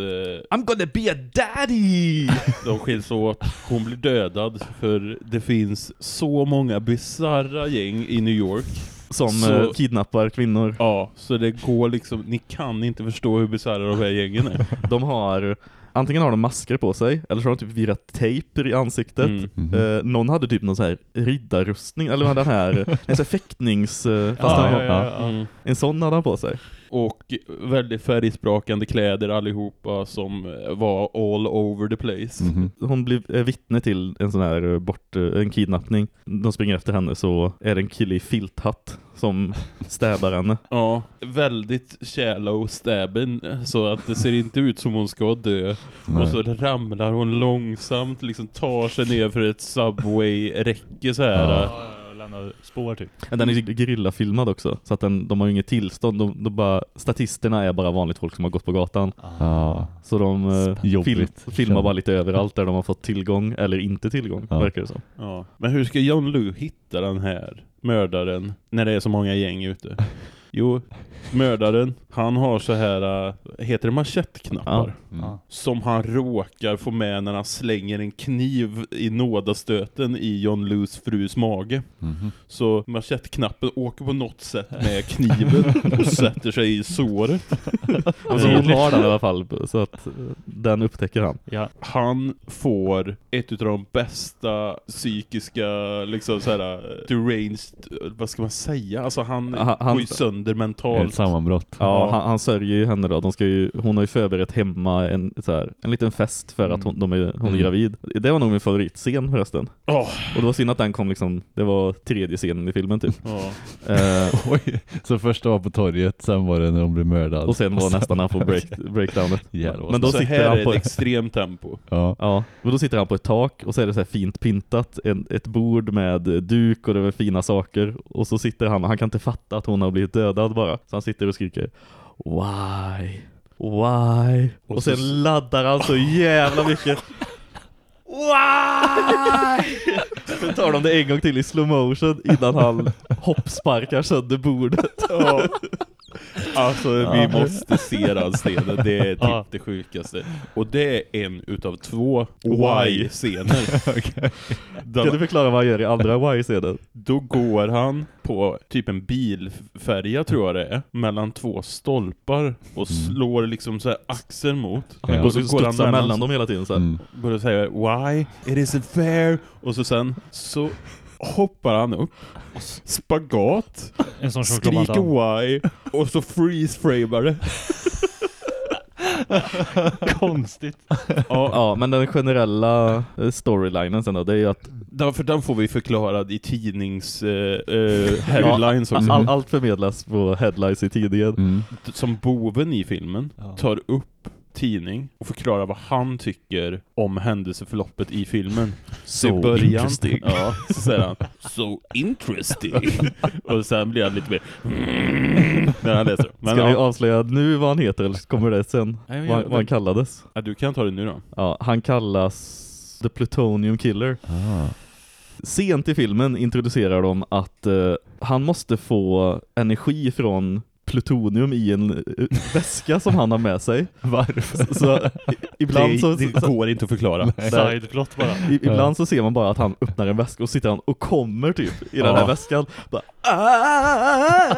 I'm gonna be a daddy! de skiljs åt. Hon blir dödad för det finns så många bizarra gäng i New York. Som Så- eh, kidnappar kvinnor. Ja, så det går liksom, ni kan inte förstå hur bizarra de här gängen är. De har antingen har de masker på sig eller så har de typ virat tejp i ansiktet. Mm. Mhm. Eh, någon hade typ någon så här riddarrustning eller vad den här, en sån här fäktnings... eh, ja, ja, ja. Mm. En sån hade han på sig. Och väldigt färgsprakande kläder allihopa som var all over the place. Mhm. Hon blir vittne till en sån här eh, bort, eh, en kidnappning. De springer efter henne så är det en kille i filthatt som stäbar henne. Ja, väldigt shallow stabbing så att det ser inte ut som hon ska dö. Nej. Och så ramlar hon långsamt, liksom tar sig ner för ett subway-räcke så här. Ja. Spår typ. Men Den är gerillafilmad också, så att den, de har ju inget tillstånd. De, de bara, statisterna är bara vanligt folk som har gått på gatan. Ja. Så de eh, film, filmar bara lite överallt där de har fått tillgång eller inte tillgång, Ja. verkar det som. Ja. Men hur ska John Lu hitta den här mördaren när det är så många gäng ute? Jo, mördaren, han har så här, äh, heter det manschettknappar? Mm. Ja. Som han råkar få med när han slänger en kniv i nådastöten i John Lus frus mage. Mhm. Så manschettknappen åker på något sätt med kniven och sätter sig i såret. Alltså hon har den i alla fall, så att eh, den upptäcker han. Ja. Han får ett av de bästa psykiska, liksom såhär, deranged, vad ska man säga? Alltså han, Ha- han- går ju sönder Ett mentalt. sammanbrott. Ja, han, han sörjer ju henne då. De ska ju, hon har ju förberett hemma en, så här, en liten fest för att hon, de är, hon är Mm. gravid. Det var nog min favoritscen förresten. Åh, Och det var synd att den kom liksom, det var tredje scenen i filmen typ. ja. Eh, Oj, så första var på torget, sen var det när de blev mördade. och sen var nästan han får break, breakdownet. Jävlar. Men då så sitter här han är på ett extremt tempo. Ja. Ja, men då sitter han på ett tak och så är det så här fint pyntat, en, ett bord med duk och det är fina saker och så sitter han och han kan inte fatta att hon har blivit dödad bara. Så han sitter och skriker Why? Why? Och, Och så- sen laddar han så jävla mycket Why? Sen tar de det en gång till i slow motion innan han hoppsparkar sönder bordet. Ja. Alltså vi måste se den scenen, det är typ det sjukaste. Och det är en utav två Y-scener. Kan du förklara vad han gör i andra Y-scenen? Då går han på typ en bilfärja tror jag det är, mellan två stolpar och slår liksom så här axeln mot. Han Ja. Och så och går han mellan, dem hela tiden så här. Mm. och säger why it isn't fair och så sen så hoppar han upp spagat En sån skriker chokladmatta. why och så freeze framar det. Konstigt. Ja, Ja, men den generella eh, storylinen sen då, det är ju att den- för den får vi förklarad i tidnings eh, eh, headlines också. all, allt förmedlas på headlines i tidningen. Mm. Som boven i filmen Ja. tar upp tidning och förklarar vad han tycker om händelseförloppet i filmen. Så So början, interesting. Ja, så säger han So interesting. och sen blir han lite mer när han läser. Men Ska vi ja, avslöja nu vad han heter eller kommer det sen? Nej, vad, vad han kallades? ja, du kan ta det nu då. Ja, han kallas The Plutonium Killer. Ah. Sent i filmen introducerar de att eh, han måste få energi från plutonium i en eh, väska som han har med sig. Varför? Så ibland det, så, det går inte att förklara. Sideplot bara. i, ibland så ser man bara att han öppnar en väska och sitter han och kommer typ i den Ja. här väskan. Bara, "Ah!"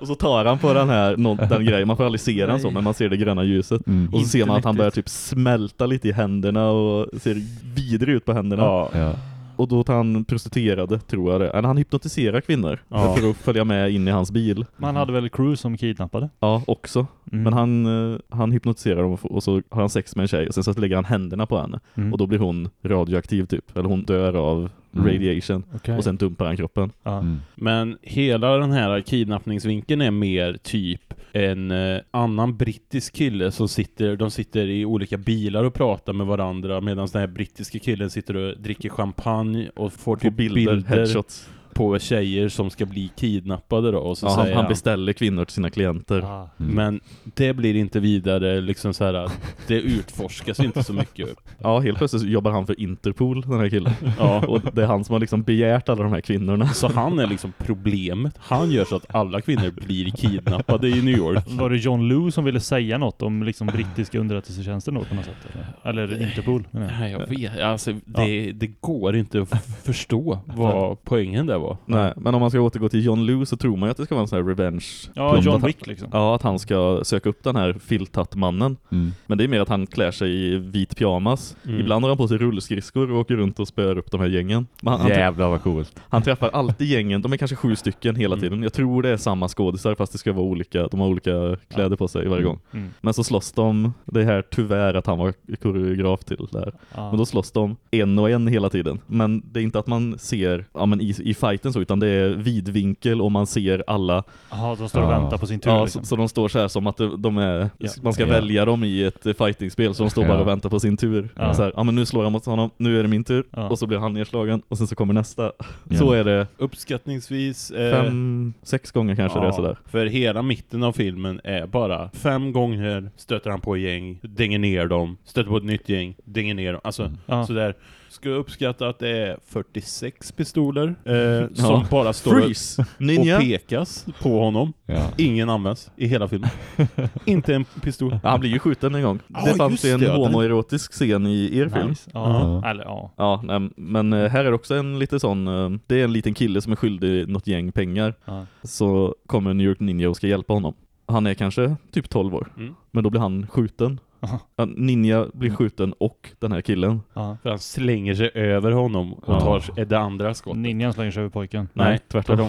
och så tar han på den här någon, den grejen, man får aldrig se den så men man ser det gröna ljuset. Mm. Och så ser man att han börjar typ smälta lite i händerna och ser vidrig ut på händerna. Ja. Och då tar han prostituerade, tror jag det. Eller han hypnotiserar kvinnor Ja. för att följa med in i hans bil. Man hade väl crew som kidnappade? Ja, också. Mm. Men han, eh, han hypnotiserar dem och, så har han sex med en tjej och sen så lägger han händerna på henne. Mm. Och då blir hon radioaktiv typ. Eller hon dör av. radiation. Okej. Och sen dumpar han kroppen. Ja. Mm. Men hela den här kidnappningsvinkeln är mer typ en eh, annan brittisk kille som sitter, de sitter i olika bilar och pratar med varandra medan den här brittiska killen sitter och dricker champagne och får På typ bilder, bilder, headshots. På tjejer som ska bli kidnappade då och så Ja, han, säger han han, beställer kvinnor till sina klienter. Ah. Mm. men det blir inte vidare liksom så här att det utforskas inte så mycket. Ja, helt plötsligt så jobbar han för Interpol, den här killen. Ja. Och det är han som har liksom begärt alla de här kvinnorna. Så han är liksom problemet. Han gör så att alla kvinnor blir kidnappade i New York. Var det John Lou som ville säga något om liksom brittiska underrättelsetjänsten då på något sätt? Eller, eller Interpol? Nej, jag vet. Alltså, det, det går inte att förstå vad poängen där vara. Nej, men om man ska återgå till John Liu så tror man ju att det ska vara en sån här revenge. Ja, John att han- Wick liksom. Ja, att han ska söka upp den här filthattmannen. Mm. Men det är mer att han klär sig i vit pyjamas. Mm. Ibland har han på sig rullskridskor och åker runt och spöar upp de här gängen. Men han, Jävlar vad coolt. han träffar alltid gängen, de är kanske sju stycken hela Mm. tiden. Jag tror det är samma skådisar fast det ska vara olika, de har olika kläder på sig varje gång. Mm. Men så slåss de, det är här tyvärr att han var koreograf till där. Ja. Men då slåss de en och en hela tiden. Men det är inte att man ser ja, men i, i fighten så, utan det är vidvinkel och man ser alla. Jaha, de står och Ja. väntar på sin tur Ja, liksom. så, så de står så här som att de- är, Ja. man ska Ja. välja dem i ett eh, fightingspel, så de står bara Ja. och väntar på sin tur. Ja. Så här, ja men nu slår jag mot honom, nu är det min tur. Ja. Och så blir han nedslagen och sen så kommer nästa. Ja. Så är det Uppskattningsvis eh, fem, sex gånger kanske det är sådär. För hela mitten av filmen är bara fem gånger stöter han på gäng, dänger ner dem, stöter på ett nytt gäng, dänger ner dem. Alltså Ja. sådär. Skulle uppskatta att det är 46 pistoler eh, som Ja. bara står Freeze! Ninja! och pekas på honom. Ja. Ingen används i hela filmen. Inte en pistol. Ja, han blir ju skjuten en gång. Ja, det fanns en det, homoerotisk scen i er film. Nice. Ja. Ja. Eller ja. Ja, nej, men eh, här är också en lite sån, eh, det är en liten kille som är skyldig något gäng pengar. Ja. Så kommer New York Ninja och ska hjälpa honom. Han är kanske typ 12 år, Mm. men då blir han skjuten. Aha. Ja, Ninja blir skjuten och den här killen. Ja. För han slänger sig över honom och Ja. tar det andra skottet. Ninjan slänger sig över pojken. Nej, tvärtom.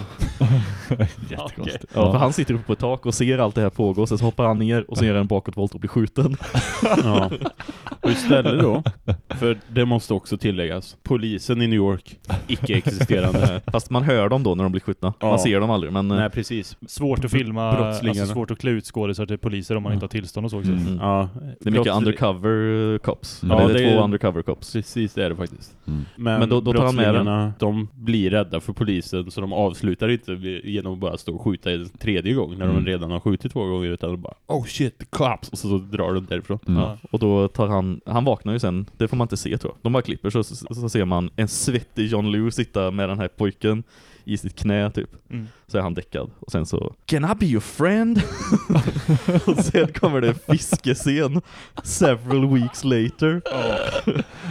Jättekonstigt. Ja, för han sitter uppe på ett tak och ser allt det här pågå, och sen så hoppar han ner och så gör han en bakåtvolt och blir skjuten. Ja. Och istället då, för det måste också tilläggas, polisen i New York, icke-existerande. Fast man hör dem då när de blir skjutna. Ja. Man ser dem aldrig, men... eh, Nej, precis. Svårt att filma, alltså svårt att klä ut skådisar till poliser om man inte har tillstånd och så också. Mm. Ja, Det är mycket undercover eh, cops. Ja, Eller det är det två är- undercover cops. Precis, det är det faktiskt. Mm. Men, Men då- då tar han med brottslingarna, de blir rädda för polisen så de avslutar inte genom att bara stå och skjuta en tredje gång när Mm. de redan har skjutit två gånger utan de bara Oh shit, the cops! Och så, så drar de därifrån. Mm. Ja, och då tar han, han vaknar ju sen, det får man inte se tror jag. De bara klipper så, så, så ser man en svettig John Liu sitta med den här pojken i sitt knä typ. Mm. Så är han däckad. Och sen så, Can I be your friend? och sen kommer det en fiskescen several weeks later.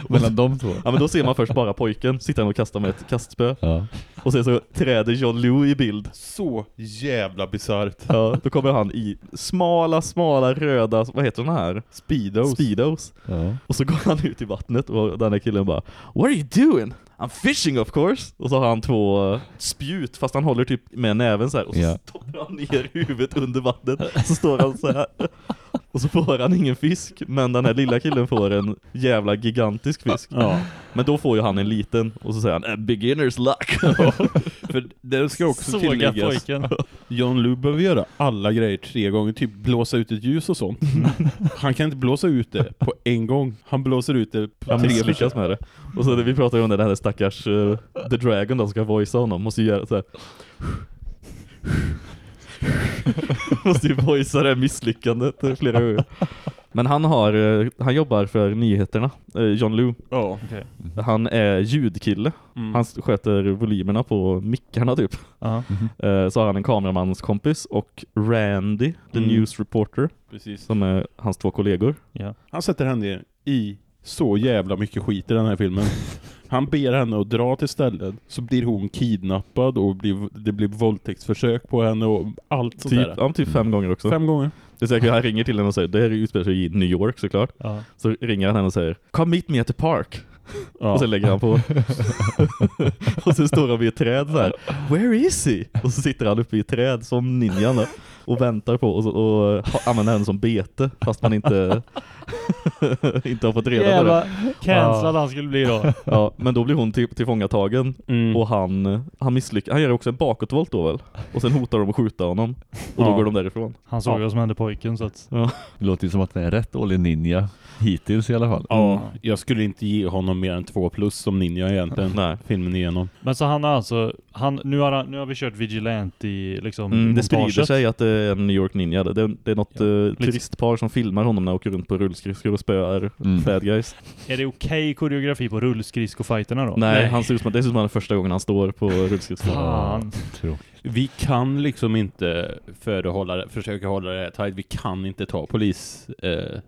Mellan de två. Ja men då ser man först bara pojken sitta och kasta med ett kastspö. Ja. Och sen så träder John Liu i bild. Så jävla bisarrt. Ja, då kommer han i smala, smala röda, vad heter de här? Speedos. Speedos. Ja. Och så går han ut i vattnet och den här killen bara What are you doing? I'm fishing of course! Och så har han två spjut fast han håller typ med näven så här och så Ja. stoppar han ner huvudet under vattnet så står han så här och så får han ingen fisk men den här lilla killen får en jävla gigantisk fisk. Ja. Men då får ju han en liten och så säger han "A beginner's luck. För det ska också Såga tilläggas. pojken. John Lu behöver göra alla grejer tre gånger, typ blåsa ut ett ljus och sånt. Han kan inte blåsa ut det på en gång. Han blåser ut det på Han tre försök. med det. Och så det, vi pratar ju om det, den här stackars eh, The Dragon då, som ska voicea honom. Måste ju göra så här. Måste ju voicea det här misslyckandet flera gånger. Men han har, eh, han jobbar för nyheterna, eh, John Liu. Ja. Okej. Han är ljudkille. Mm. Han sköter volymerna på mickarna typ. Ja. Eh, Så har han en kameramanskompis och Randy, the Mm. news reporter, Precis. som är hans två kollegor. Ja. Han sätter henne i så jävla mycket skit i den här filmen. Han ber henne att dra till stället så blir hon kidnappad och blir, det blir våldtäktsförsök på henne och allt sånt Typ, där. ja, typ fem gånger också. Fem gånger. Det är säkert, han ringer till henne och säger, det här utspelar sig i New York såklart. Ja. Så ringer han henne och säger, Come meet me at the park. Ja. Och sen lägger han på. och så står han vid ett träd så här. Where is he? Och så sitter han uppe i ett träd som ninjan då, och väntar på och, så, och använder henne som bete fast man inte inte har fått reda på det. Jävla cancellad han skulle bli då. Ja, men då blir hon till, tillfångatagen Mm. och han, han misslyckas. Han gör också en bakåtvolt då väl? Och sen hotar de att skjuta honom. Och då Ja. går de därifrån. Han såg Ja. vad som hände pojken så att... Ja. Det låter ju som att det är rätt dålig ninja. Hittills i alla fall. Ja, jag skulle inte ge honom mer än två plus som ninja egentligen. Nej. Filmen igenom. Men så han har alltså, han, nu, har han, nu har vi kört Vigilante i liksom Mm, det sprider sig att det är en New York Ninja. Det är, det är något Ja. eh, turistpar som filmar honom när han åker runt på rullskridskor och spöar Mm. bad guys. Är det okej koreografi på rullskridskofajterna då? Nej, han ser ut som det ser ut som att det är första gången han står på rullskridskor. Fan. Tråkigt. Vi kan liksom inte för att hålla, det- försöka hålla det här tight. Vi kan inte ta polis eh,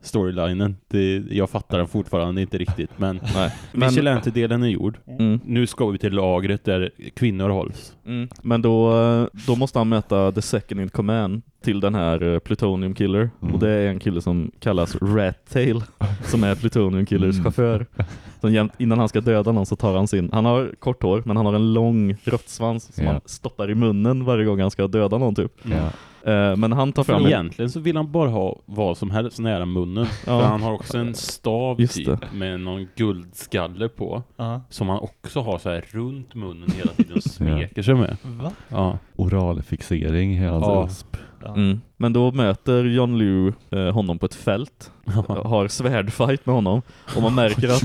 jag fattar den fortfarande inte riktigt. Men. Men- vigilante-delen är gjord. Mm. Nu ska vi till lagret där kvinnor hålls. Mm. Men då, eh, då måste han möta the second in command till den här eh, Plutonium Killer. Och det är en kille som kallas Rat Tail som är Plutonium Killers Mm. chaufför. Jämt, innan han ska döda någon så tar han sin, han har kort hår men han har en lång råttsvans som Ja. han stoppar i munnen varje gång han ska döda någon typ. Ja. Eh, men han tar fram För egentligen så vill han bara ha vad som helst nära munnen. Ja. För han har också en stav typ med någon guldskalle på. Ja. Som han också har så här runt munnen hela tiden och smeker sig med. Va? Ja. Oralfixering hela Ja. Mm. Men då möter John Liu eh, honom på ett fält. har svärdfight med honom. Och man märker att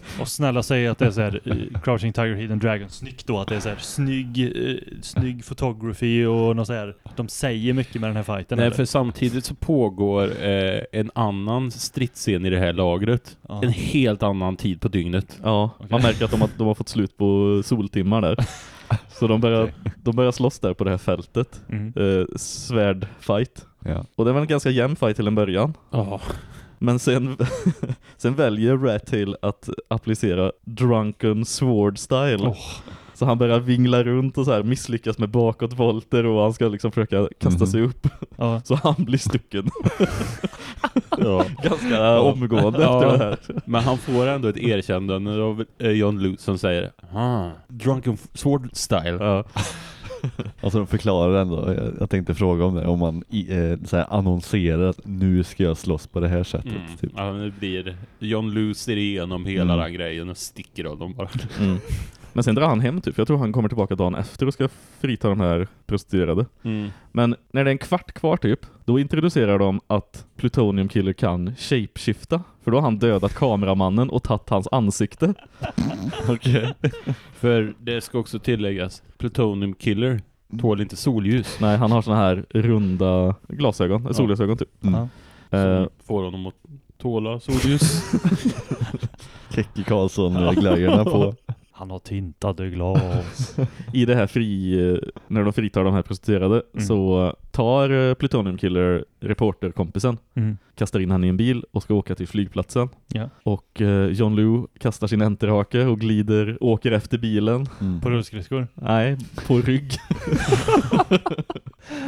Och snälla säg att det är så här eh, Crouching Tiger Hidden Dragon snyggt då att det är så här snygg eh, snygg photography och något så här de säger mycket med den här fighten Nej, eller? för samtidigt så pågår eh, en annan stridsscen i det här lagret. Ja. En helt annan tid på dygnet. Ja, man märker att de har, de har fått slut på soltimmar där. Så de börjar, de börjar slåss där på det här fältet. Mm. Eh, svärdfight. Ja. Och det var en ganska jämn fight till en början. Ja. Men sen, sen väljer Rat Tail att applicera Drunken Sword Style. Så han börjar vingla runt och så här misslyckas med bakåtvolter och han ska liksom försöka kasta Mhm. sig upp. Ja. Så han blir stucken. Ja. Ganska omgående Ja. efter det här. Men han får ändå ett erkännande av eh, John Lutz som säger ah, Drunken Sword Style. Ja. Alltså de förklarar ändå, jag, jag tänkte fråga om det, om man i, eh, så annonserar att nu ska jag slåss på det här sättet. Mm. Typ. Ja, det blir John Lutz ser igenom hela Mm. den grejen och sticker av dem bara. Mm. Men sen drar han hem typ. Jag tror han kommer tillbaka dagen efter och ska frita de här prostituerade. Mm. Men när det är en kvart kvar typ, då introducerar de att Plutonium Killer kan shapeshifta. För då har han dödat kameramannen och tagit hans ansikte. Okej. För det ska också tilläggas, Plutonium Killer tål inte solljus. Nej, han har såna här runda glasögon, Ja. solglasögon typ. Mm. Eh, får honom att tåla solljus. Kekki Karlsson med glöjorna på. Han har tintade glas. I det här fri, eh, när de fritar de här prostituerade Mm. så tar eh, Plutonium Killer reporterkompisen, Mm. kastar in han i en bil och ska åka till flygplatsen. Ja. Och eh, John Liu kastar sin enterhake och glider, åker efter bilen. Mm. På rullskridskor. Nej, på rygg.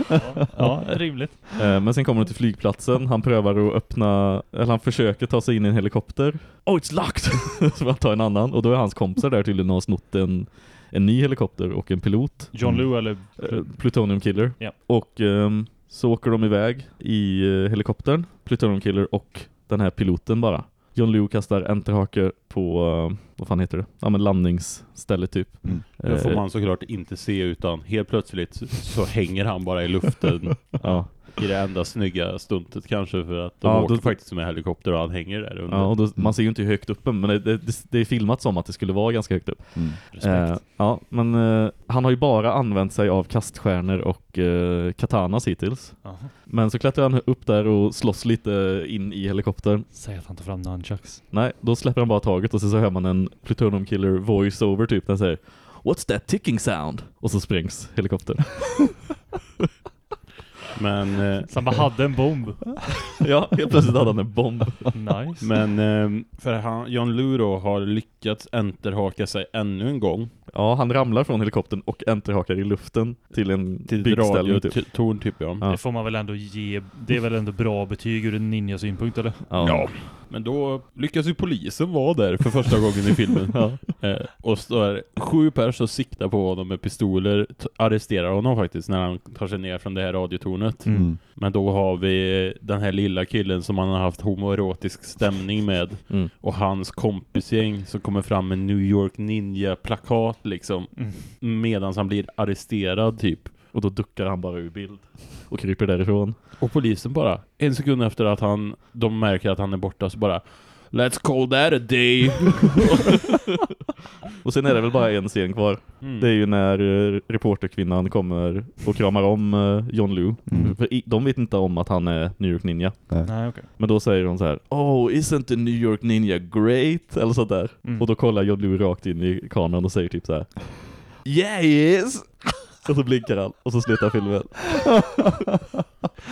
Ja, ja rimligt. Eh, Men sen kommer de till flygplatsen. Han prövar att öppna, eller han försöker ta sig in i en helikopter. Oh, it's locked! så han tar en annan. Och då är hans kompisar där tydligen och har snott en, en ny helikopter och en pilot. John Liu eller Eh, Plutonium Killer. Ja. Och ehm, så åker de iväg i eh, helikoptern. Plutonium Killer och den här piloten bara. John Liu kastar enterhake på, eh, vad fan heter det? Ja men landningsstället typ. Mm. Det får man såklart inte se utan helt plötsligt så, så hänger han bara i luften Ja. I det enda snygga stuntet kanske för att de Ja, åker då- faktiskt med helikopter och han hänger där under. Ja, och då, man ser ju inte hur högt uppe, men det, det, det är filmat som att det skulle vara ganska högt upp. Mm. Eh, ja, men eh, han har ju bara använt sig av kaststjärnor och eh, katanas hittills. Jaha. Men så klättrar han upp där och slåss lite in i helikoptern. Säg att han tar fram nunchucks. Nej, då släpper han bara taget och så, så hör man en Plutonium Killer voice-over typ. Den säger What's that ticking sound? Och så sprängs helikoptern. Men, eh, Så han bara hade en bomb. ja, helt plötsligt hade han en bomb. Nice. men ehm, för han, John Lu då har lyckats enterhaka sig ännu en gång Ja, han ramlar från helikoptern och enterhakar i luften till en till ett byggställning typ. radiotorn typ ja. Ja. Det får man väl ändå ge. Det är väl ändå bra betyg ur en ninja-synpunkt eller? Ja. Men då lyckas ju polisen vara där för första gången i filmen. Ja. Eh, och står sju pers och siktar på honom med pistoler, arresterar honom faktiskt när han tar sig ner från det här radiotornet. Mm. Men då har vi den här lilla killen som han har haft homoerotisk stämning med Mm. och hans kompisgäng som kommer fram med New York Ninja-plakat liksom Mm. medan han blir arresterad typ. Och då duckar han bara ur bild och kryper därifrån. Och polisen bara, en sekund efter att han, de märker att han är borta så bara Let's call that a day. Och sen är det väl bara en scen kvar. Mm. Det är ju när eh, reporterkvinnan kommer och kramar om eh, John Liu. Mm. För de vet inte om att han är New York Ninja. Nej, okej. Men då säger hon så här: Oh, isn't the New York Ninja great? Eller sånt där. Mm. Och då kollar John Liu rakt in i kameran och säger typ så här: Yeah, he is! Och så blinkar han och så slutar filmen.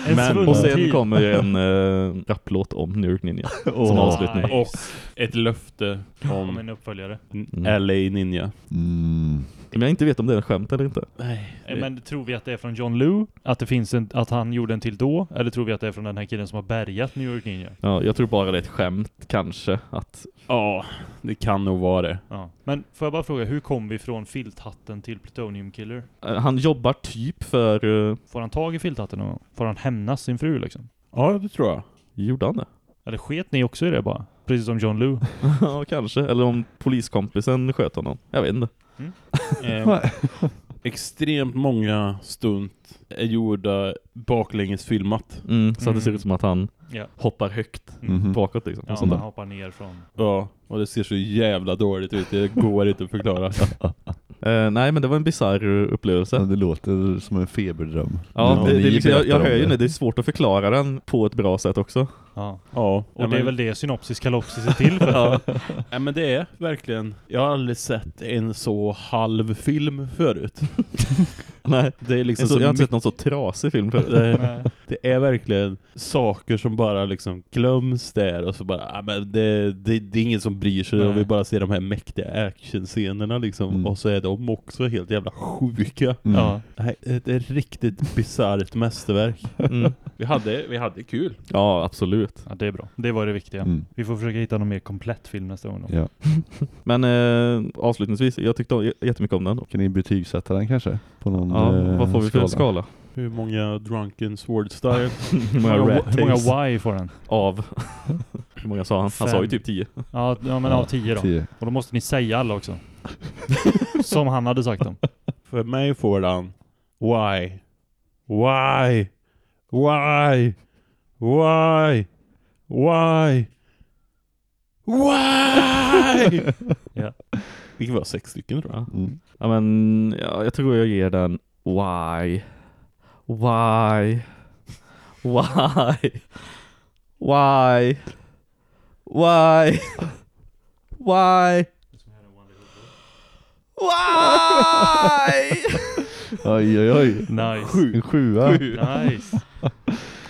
En Men, och sen kommer en uh, rapplåt om New York Ninja som Åh. avslutning. Och ett löfte Om om en uppföljare. LA Ninja. Mm. Men jag inte vet om det är en skämt eller inte. Nej. Men tror vi att det är från John Liu? Att det finns en, att han gjorde en till då? Eller tror vi att det är från den här killen som har bärgat New York Ninja? Ja, jag tror bara det är ett skämt kanske. Att, Ja, det kan nog vara det. Ja. Men får jag bara fråga, hur kom vi från filthatten till Plutonium Killer? eh, han jobbar typ för... eh, Får han tag i filthatten gång? Får han hämnas sin fru liksom? Ja, det tror jag. gjorde han det? Eller sket ni också i det bara? Precis som John Liu? ja, kanske. Eller om poliskompisen sköt honom. Jag vet inte. Eh, extremt många stunt är gjorda baklänges filmat. Mm, så att det ser Mm. ut som att han Ja. hoppar högt Mhm. bakåt liksom. Ja, där. hoppar ner från... Ja, och det ser så jävla dåligt ut. Det går inte att förklara. Eh, nej, men det var en bizarr upplevelse. Ja, det låter som en feberdröm. Ja, det, det, är liksom, jag, jag hör ju det. det. Är svårt att förklara den på ett bra sätt också. Ja. Ja, Och ja, det är men- väl det synopsis kalopsis är till för? Ja. ja, men det är verkligen... Jag har aldrig sett en så halv film förut. Nej, Det är liksom så, så jag har inte sett någon så trasig film förut. det, det är verkligen saker som bara liksom glöms där och så bara, ja, men det, det, det är ingen som bryr sig och vi bara ser de här mäktiga actionscenerna liksom Mm. och så är de också helt jävla sjuka. Mm. Ja. Nej, det är ett riktigt bisarrt mästerverk. Mm. Vi hade, vi hade kul. Ja, absolut. ja, det är bra. Det var det viktiga. Mm. Vi får försöka hitta någon mer komplett film nästa gång då. Ja. Men eh, avslutningsvis, jag tyckte om- jättemycket om den. Kan ni betygsätta den kanske? På någon Ja, eh, vad får vi för skala? Hur många drunken sword style? Hur många Hur många, Y får den? av? Hur många sa han? Han sa ju Fem. typ 10. Ja, ja men av 10 då. Tio. Och då måste ni säga alla också. Som han hade sagt dem. För mig får den Why? Why? Why? Why? Why? Why? Ja. Vilket var sex stycken tror jag. Mm. Ja men, ja, jag tror jag ger den Why? Why? Why? Why? Why? Why? Why? Oj oj oj. Nice. En sjua. Nice.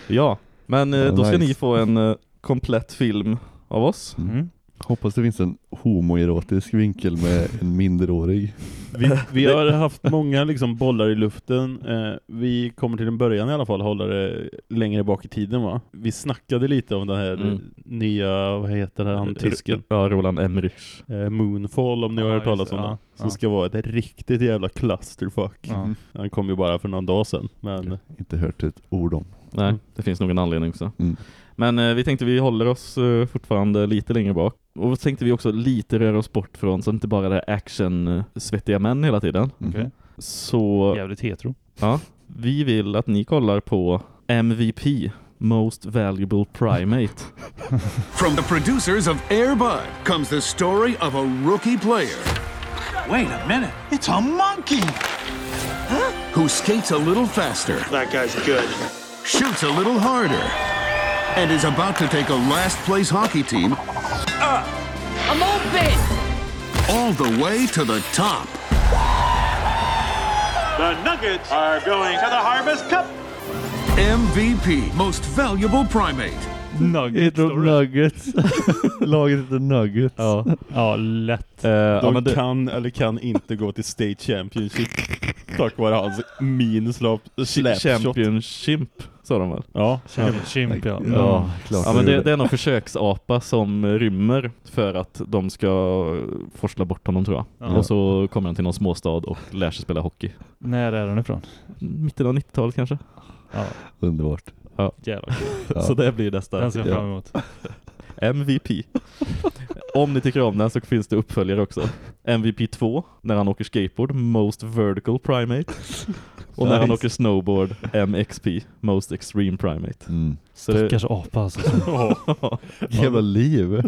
Ja, men eh, då ska nice. ni få en eh, komplett film av oss. Mm. Hoppas det finns en homoerotisk vinkel med en minderårig. Vi, vi har haft många liksom bollar i luften. Eh, vi kommer till en början i alla fall hålla det längre bak i tiden va? Vi snackade lite om den här Mm. nya, vad heter han, tysken? Ja, Roland Emmerich. Eh, Moonfall om ni har hört talas om ja. det. Som Ja. ska vara ett riktigt jävla clusterfuck. Ja. Han kom ju bara för någon dag sedan. Men Inte hört ett ord om. Nej, Mm. det finns nog en anledning också. Mm. Men eh, vi tänkte vi håller oss eh, fortfarande lite längre bak. Och så tänkte vi också lite röra oss bort från så inte bara det här action eh, svettiga män hela tiden. Mhm. Okej. Så Jävligt hetero. ja, vi vill att ni kollar på MVP, Most Valuable Primate. From the producers of Air Bud comes the story of a rookie player. Wait a minute. It's a monkey. Who skates a little faster. That guy's good. Shoots a little harder. And is about to take a last place hockey team uh, I'm open! all the way to the top. The Nuggets are going to the Harvest Cup. MVP, most valuable primate. Nuggets. Heter de Nuggets? Laget heter Nuggets. Ja, Ja, lätt. ja de men det, kan eller kan inte gå till State Championship tack vare hans släpshot. Championship sa de väl? Ja, Chimp ja. Ja, klart. Ja men det, det är någon försöksapa som rymmer för att de ska forsla bort honom tror jag. Ja. Och så kommer han till någon småstad och lär sig spela hockey. När är den ifrån? Mitten av 90-talet kanske. Ja, Underbart. Jävlar. Ja. Så det blir nästa. Den ser jag Ja. fram emot. MVP. Om ni tycker om den så finns det uppföljare också. MVP 2, när han åker skateboard, Most Vertical Primate. Och när han Nice. åker snowboard, MXP, Most Extreme Primate. Mm. Så det, Stackars apa alltså. Jävla liv.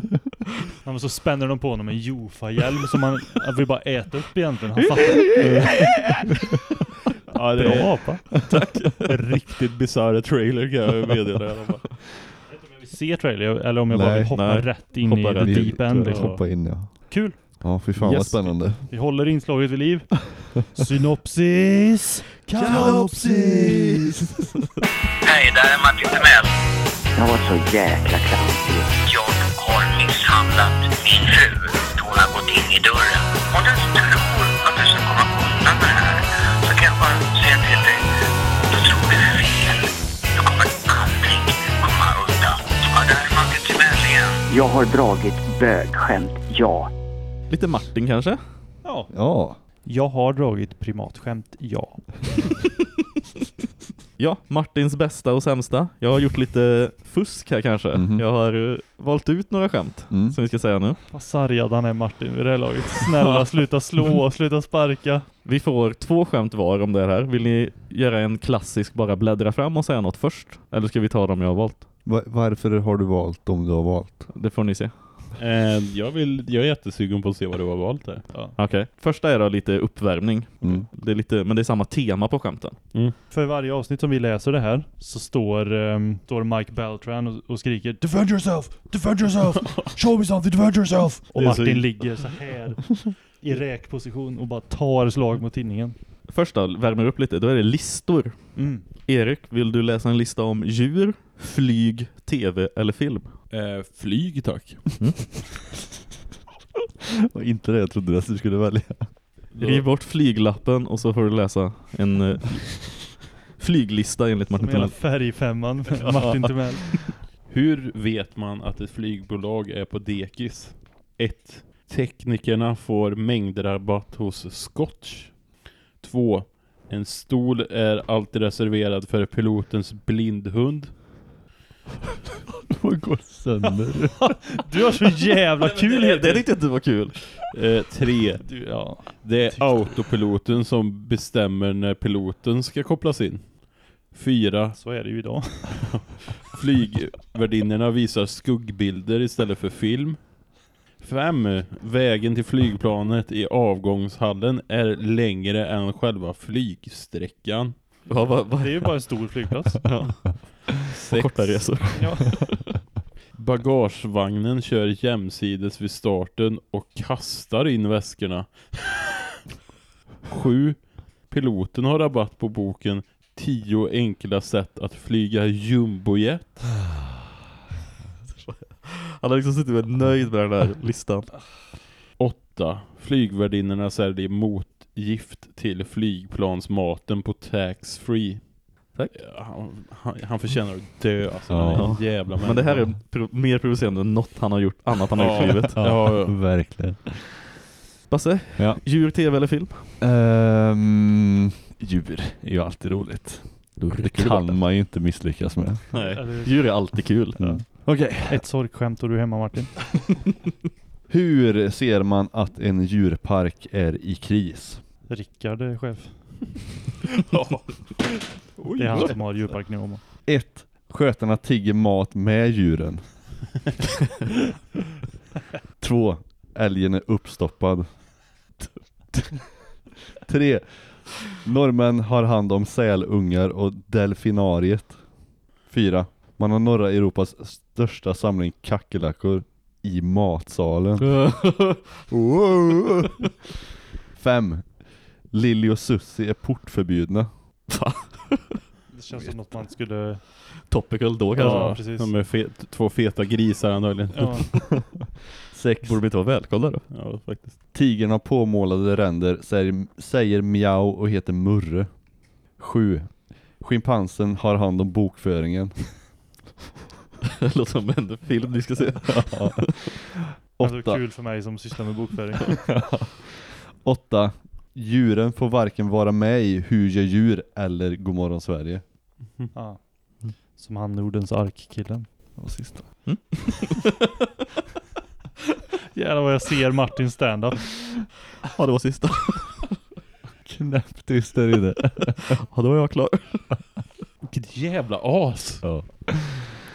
Ja, men så spänner de på honom en Jofa-hjälm som han, han vill bara äta upp egentligen. Han fattar. Ja det Bra är apa. riktigt bisarr trailer kan jag meddela. i alla fall. Vi ser trailer eller om jag bara Nej, vill hoppa nej. rätt in Hoppa i rätt deep end. Liksom. hoppar in ja. Kul. Ja, fy fan vad Yes. spännande. Vi håller inslaget vid liv. Synopsis! Kalopsis! Hej, det här är Martin Timell. Jag var så jäkla klantig. Jag har misshandlat min fru hon har gått in i dörren. Om du Jag har dragit bögskämt, ja. Lite Martin kanske? Ja. Ja. Jag har dragit primatskämt, ja. Ja, Martins bästa och sämsta. Jag har gjort lite fusk här kanske. Mhm. Jag har eh, valt ut några skämt Mm. som vi ska säga nu. Vad sargad han är Martin vid det här laget. Snälla sluta slå, sluta sparka. Vi får två skämt var om det här. Vill ni göra en klassisk bara bläddra fram och säga något först? Eller ska vi ta dem jag har valt? Va- varför har du valt de du har valt? Det får ni se. Eh, jag, vill, jag är jättesugen på att se vad du har valt där. Ja. Okej. Första är då lite uppvärmning. Mm. Det är lite, men det är samma tema på skämten. För varje avsnitt som vi läser det här så står, um, står Mike Beltran och, och skriker Defend yourself! Defend yourself! Show me something! Defend yourself! Och är så- Martin ligger så här i räkposition och bara tar slag mot tinningen. Första värmer upp lite, då är det listor. Mm. Erik, vill du läsa en lista om djur, flyg, tv eller film? Eh, flyg tack. var inte det jag trodde att du skulle välja. Riv bort flyglappen och så får du läsa en eh, flyglista enligt Martin Timell. färgfemman Martin Timell. Hur vet man att ett flygbolag är på dekis? 1. Teknikerna får mängdrabatt hos Scotch. 2. En stol är alltid reserverad för pilotens blindhund. Det går sönder. Du har så jävla kul Det, helt det tyckte inte var kul. 3. Eh, Du, ja. Det är autopiloten som bestämmer när piloten ska kopplas in. 4. Så är det ju idag. Flygvärdinnorna visar skuggbilder istället för film. 5. Vägen till flygplanet i avgångshallen är längre än själva flygsträckan. Ja, va, va? Det är ju bara en stor flygplats. Ja. Och korta resor. Ja. Bagagevagnen kör jämsides vid starten och kastar in väskorna. 7. Piloten har rabatt på boken 10 enkla sätt att flyga jumbojet. Han har liksom suttit varit nöjd med den där listan. 8. Flygvärdinnorna säljer motgift till flygplansmaten på tax free. Tack. Han, han, han förtjänar att dö alltså. Ja. Jävla Men det här är pro mer provocerande än något han har gjort, annat han har gjort i livet. Ja, ja. verkligen. Basse, Ja. djur, tv eller film? Ehm, djur är ju alltid roligt. Det kan man ju inte misslyckas med. Nej, djur är alltid kul. Ja. Okej. Ett sorgskämt och du är hemma Martin. Hur ser man att en djurpark är i kris? Rickard är chef. Det är han som har Åmål. 1. Skötarna tigger mat med djuren. 2. Älgen är uppstoppad. 3. Norrmän har hand om sälungar och delfinariet. 4. Man har norra Europas största samling kackerlackor i matsalen. 5. Lilly och Susie är portförbjudna. Det känns som något man skulle... Topical då kanske. Ja, Ja, precis. De är fet, två feta grisar antagligen. Ja. 6. Borde vi inte vara välkomna då? Ja, faktiskt. Tigern har påmålade ränder, säger, säger miau och heter Murre. 7. Schimpansen har hand om bokföringen. Det låter som en film vi ska se. Alltså Åtta. kul för mig som sysslar med bokföring. 8. Djuren får varken vara med i Hur gör djur eller Godmorgon Sverige. Ja. Som han Nordens ark-killen. Och sista. Jävlar vad jag ser Martin stand-up. Ja, det var sista. Knäpptyst där inne. Ja, då var jag klar. Vilket jävla as! Ja.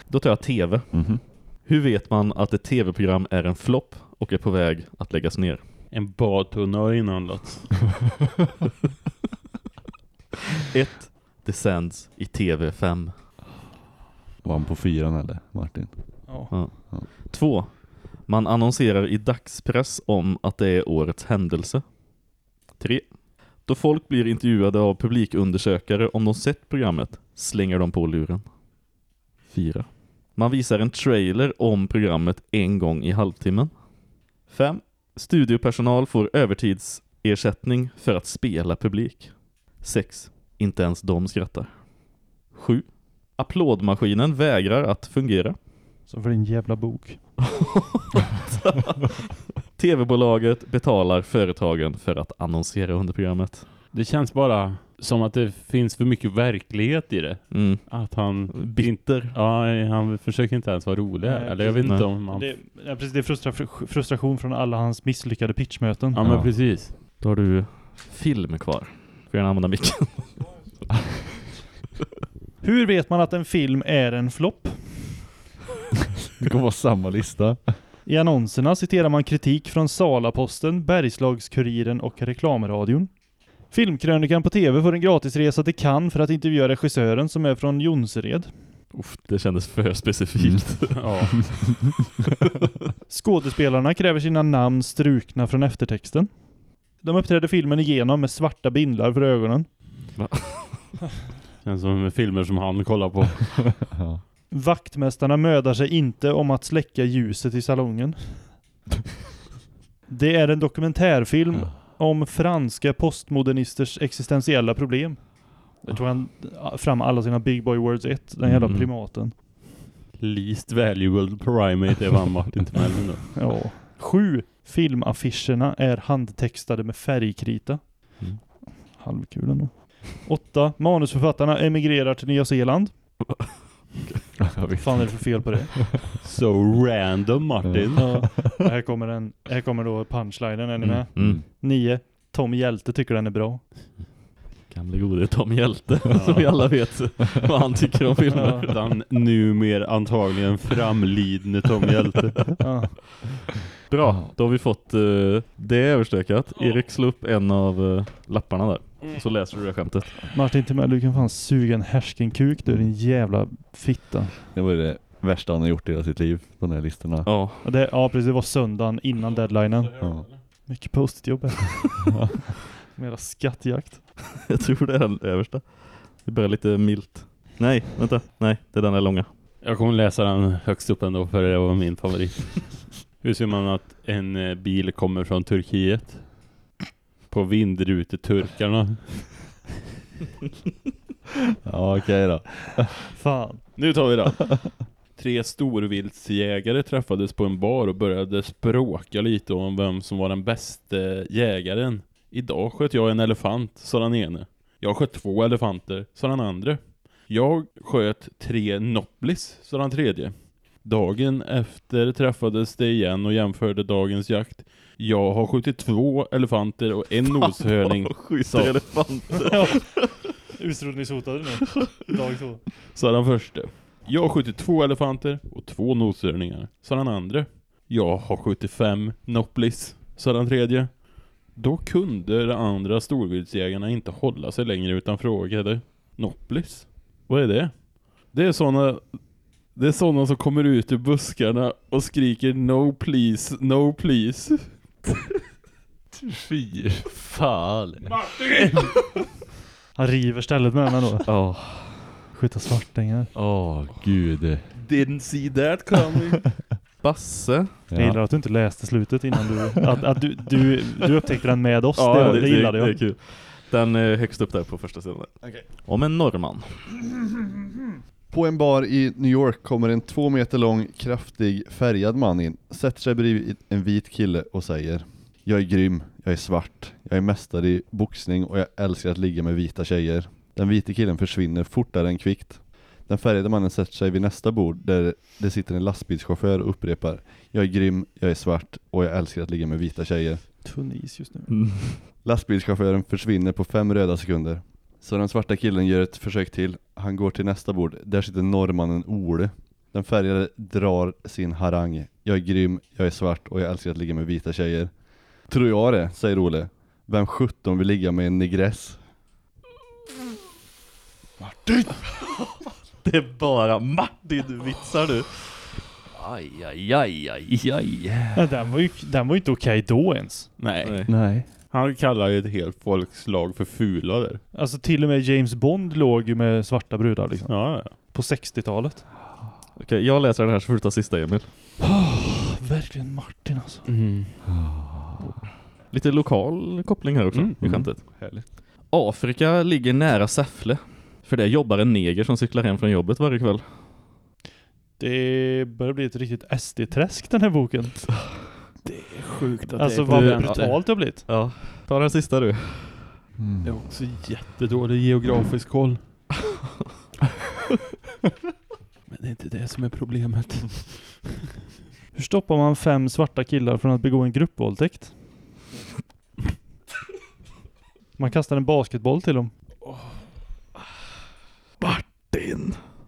Då tar jag tv. Mhm. Hur vet man att ett tv-program är en flopp och är på väg att läggas ner? En badtunna har inhandlats. 1. Det sänds i TV5. Var han på fyran eller Martin? Ja. Ja. 2. Man annonserar i dagspress om att det är årets händelse. 3. Då folk blir intervjuade av publikundersökare om de sett programmet slänger de på luren. 4. Man visar en trailer om programmet en gång i halvtimmen. 5. Studiopersonal får övertidsersättning för att spela publik. 6. Inte ens de skrattar. 7. Applådmaskinen vägrar att fungera. Som för din jävla bok. TV-bolaget betalar företagen för att annonsera under programmet. Det känns bara som att det finns för mycket verklighet i det. Mm. Att han... Bitter. Ja, han försöker inte ens vara rolig. Nej, Eller jag vet inte om han... Det, ja, precis, det är frustra, frustration från alla hans misslyckade pitchmöten. Ja, men precis. Då har du film kvar. Får gärna använda micken. Hur vet man att en film är en flopp? Det kommer vara samma lista. I annonserna citerar man kritik från Salaposten, Bergslagskuriren och Reklamradion. Filmkrönikan på TV får en gratisresa till Cannes för att intervjua regissören som är från Jonsered. Uff, det kändes för specifikt. Ja. Skådespelarna kräver sina namn strukna från eftertexten. De uppträder filmen igenom med svarta bindlar för ögonen. Känns som filmer som han kollar på. ja. Vaktmästarna mödar sig inte om att släcka ljuset i salongen. Det är en dokumentärfilm om franska postmodernisters existentiella problem. Där tog han fram alla sina Big Boy Words 1, den jävla Mm. primaten. Least valuable primate är vann Martin Timell då. Ja. Sju filmaffischerna är handtextade med färgkrita. Mm. Halvkul ändå. Åtta manusförfattarna emigrerar till Nya Zeeland. Vad fan är det för fel på det? So random Martin. Ja. Här kommer en, här kommer då punchlinen, är ni med? Mm. Mm. Nio. Tom Hjälte tycker den är bra. Gamle gode Tom Hjälte, som vi alla vet vad han tycker om filmer. Den numera antagligen framlidne Tom Hjälte. Ja. Bra, då har vi fått eh, det överstökat. Erik slå upp en av eh, lapparna där. Så läser du det skämtet. Martin Timell, du kan fan suga en härskenkuk du, din jävla fitta. Det var det värsta han har gjort i hela sitt liv, de här listorna. Ja. Det, ja precis, det var söndagen innan deadlinen. Ja. Mycket post-it-jobb här. Jävla skattjakt. Jag tror det är den översta. Det börjar lite milt. Nej, vänta. Nej, det är den är långa. Jag kommer läsa den högst upp ändå för det var min favorit. Hur ser man att en eh, bil kommer från Turkiet? På vindruteturkarna. Ja, okej då. Fan. Nu tar vi det. Tre storviltsjägare träffades på en bar och började språka lite om vem som var den bästa jägaren. Idag sköt jag en elefant, sa den ene. Jag sköt två elefanter, sa den andra. Jag sköt tre nobblis, sa den tredje. Dagen efter träffades det igen och jämförde dagens jakt. Jag har skjutit två elefanter och en noshörning. Skjuter elefanter. Ja. Utrotningshotade nu. Dag två. Sa den första. Jag har skjutit två elefanter och två noshörningar. Sa den andra. Jag har skjutit fem nopplis. Sa den tredje. Då kunde de andra storviltsjägarna inte hålla sig längre utan frågade. Nopplis? Vad är det? Det är såna det är såna som kommer ut ur buskarna och skriker no please, no please. Fy fan. Martin! Han river stället med henne då. Ja. Skjuta svartängar. Åh, gud. Didn't see that coming. Basse. Jag gillar att du inte läste slutet innan du... Att, att du, du, du upptäckte den med oss. Ja, det, det, det, det, gillade det är jag. kul. Den är högst upp där på första sidan. Okej. Om en norrman. På en bar i New York kommer en två meter lång, kraftig, färgad man in, sätter sig bredvid en vit kille och säger Jag är grym, jag är svart, jag är mästare i boxning och jag älskar att ligga med vita tjejer. Den vita killen försvinner fortare än kvickt. Den färgade mannen sätter sig vid nästa bord där det sitter en lastbilschaufför och upprepar Jag är grym, jag är svart och jag älskar att ligga med vita tjejer. Tunn is just nu. Mm. Lastbilschauffören försvinner på fem röda sekunder. Så den svarta killen gör ett försök till. Han går till nästa bord. Där sitter norrmannen Ole. Den färgade drar sin harang. Jag är grym, jag är svart och jag älskar att ligga med vita tjejer. Tror jag det, säger Ole. Vem 17 vill ligga med en negress? Det är bara Martin vitsar du. Aj, aj, aj, aj, aj. Ja, den var ju, den var ju inte okej då ens. Nej. Nej. Han kallar ju ett helt folkslag för fula där. Alltså till och med James Bond låg ju med svarta brudar liksom. Ja, ja. På 60-talet. Okej, jag läser den här så får du ta sista Emil. Verkligen Martin alltså. Mm. Lite lokal koppling här också Mm, i mm. skämtet. Härligt. Afrika ligger nära Säffle. För det jobbar en neger som cyklar hem från jobbet varje kväll. Det börjar bli ett riktigt SD-träsk den här boken. Det är sjukt att Alltså det är vad brutalt det har blivit. Ja, ta den sista du. Jag har också jättedålig geografisk koll. Men det är inte det som är problemet. Hur stoppar man fem svarta killar från att begå en gruppvåldtäkt? Man kastar en basketboll till dem.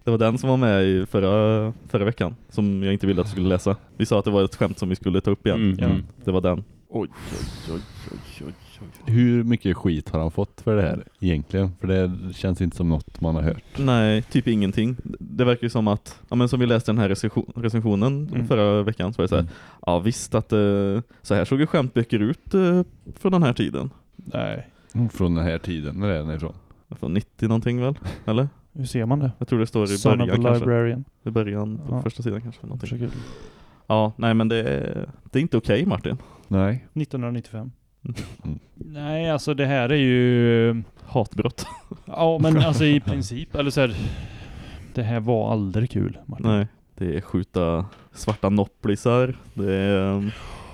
Det var den som var med i förra, förra veckan, som jag inte ville att du skulle läsa. Vi sa att det var ett skämt som vi skulle ta upp igen. Mm, Ja, mm. Det var den. Oj, oj, oj, oj, oj, oj. Hur mycket skit har han fått för det här egentligen? För det känns inte som något man har hört. Nej, typ ingenting. Det verkar ju som att, ja men som vi läste den här recension, recensionen Mm. förra veckan så var det så här, ja visst att eh, så här såg ju skämtböcker ut eh, från den här tiden. Nej. Från den här tiden, när är den ifrån? Från 90 någonting väl? Eller? Hur ser man det? Jag tror det står i Son of början a kanske. librarian. I början, på Ja. första sidan kanske. Någonting. Försöker. Ja, nej men det är, det är inte okej Martin. Nej. 1995. Mm. Nej, alltså det här är ju... Hatbrott. Ja, men alltså i princip, eller så här, Det här var aldrig kul, Martin. Nej, det är skjuta svarta nopplisar, det är um,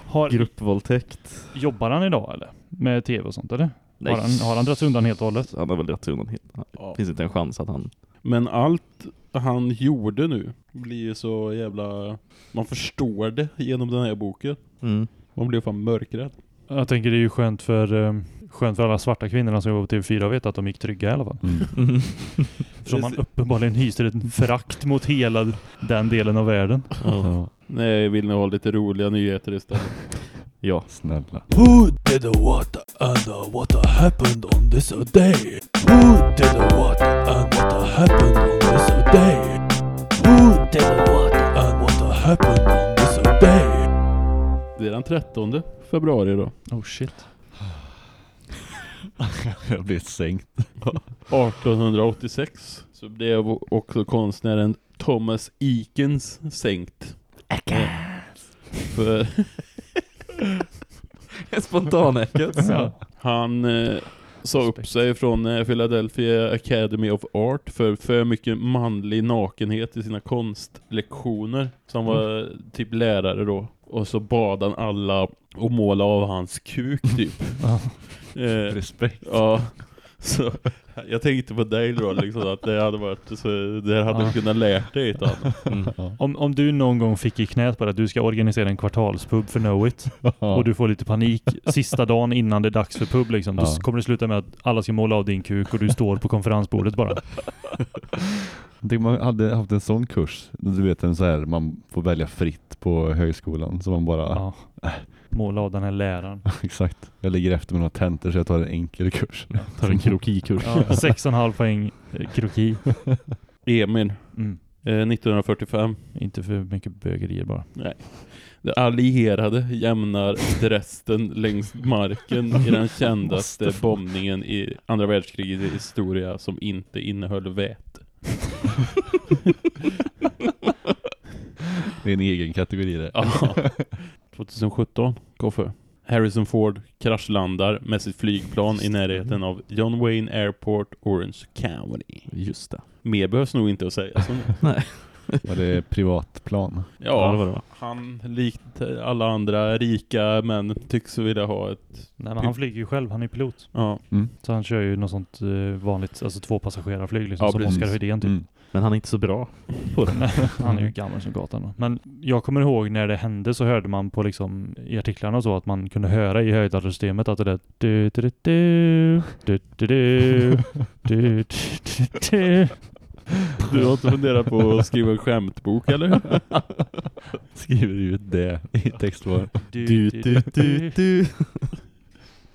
Har, gruppvåldtäkt. jobbar han idag eller? Med tv och sånt eller? Nej. Har han, har han dragit undan helt och hållet? Han har väl rätt undan helt. Det Ja. finns inte en chans att han... Men allt han gjorde nu blir ju så jävla... Man förstår det genom den här boken. Mm. Man blir fan mörkrädd. Jag tänker det är ju skönt för, eh, skönt för alla svarta kvinnorna som jobbar på TV4 att veta att de gick trygga i alla fall. Mm. Eftersom man uppenbarligen hyser ett förakt mot hela den delen av världen. Ja. Nej, vill ni ha lite roliga nyheter istället? Ja. Snälla. Who did water and what happened on this day? Who did water and what happened on this day? Who did water and what happened on this day? Det är den 13 februari då. Oh shit. Jag blev sänkt. 1886 så blev också konstnären Thomas Eakins sänkt. För Spontanäcket. Ja. han eh, sa upp sig från eh, Philadelphia Academy of Art för för mycket manlig nakenhet i sina konstlektioner. Så han var typ lärare då. Och så bad han alla att måla av hans kuk typ. Eh, Respekt. Ja, så jag tänkte på dig då liksom att det hade varit så det hade Ja. kunnat lärt dig ett Mm. Om, om du någon gång fick i knät på att du ska organisera en kvartalspub för Know It och du får lite panik sista dagen innan det är dags för pub liksom, då Ja. kommer det sluta med att alla ska måla av din kuk och du står på konferensbordet bara. Tänk man hade haft en sån kurs. Du vet en så här man får välja fritt på högskolan. Så man bara, Ja. Måla av den här läraren. exakt. Jag ligger efter med några tentor så jag tar en enkel kurs. Tar en krokikurs. Ja, sex och en halv poäng eh, kroki. Emil, Mm. eh, 1945. Inte för mycket bögerier bara. Nej. De allierade jämnar Dresden längs marken i den kändaste bombningen i andra världskrigets historia som inte innehöll väte. Det är en egen kategori det. Ja. 2017, Koffe. Harrison Ford kraschlandar med sitt flygplan i närheten av John Wayne Airport, Orange County. Just det. Mer behövs nog inte att säga. Nej. Var det privatplan? Ja, det var Ja, det. han likt alla andra rika män tycks vilja ha ett... Nej men han flyger ju själv, han är pilot. Ja, Så han kör ju något sånt eh, vanligt, alltså två passagerarflyg liksom, Ja, som. Oscar Hedén typ. Mm. Men han är inte så bra på det. Han är ju gammal som gatan. Men jag kommer ihåg när det hände så hörde man på liksom i artiklarna och så att man kunde höra i högtalarsystemet att det där du, du, du, du, du, du, du, du, du, du. Har inte funderat på att skriva en skämtbok eller? Skriver ut det i textform. Du, Du, du, du.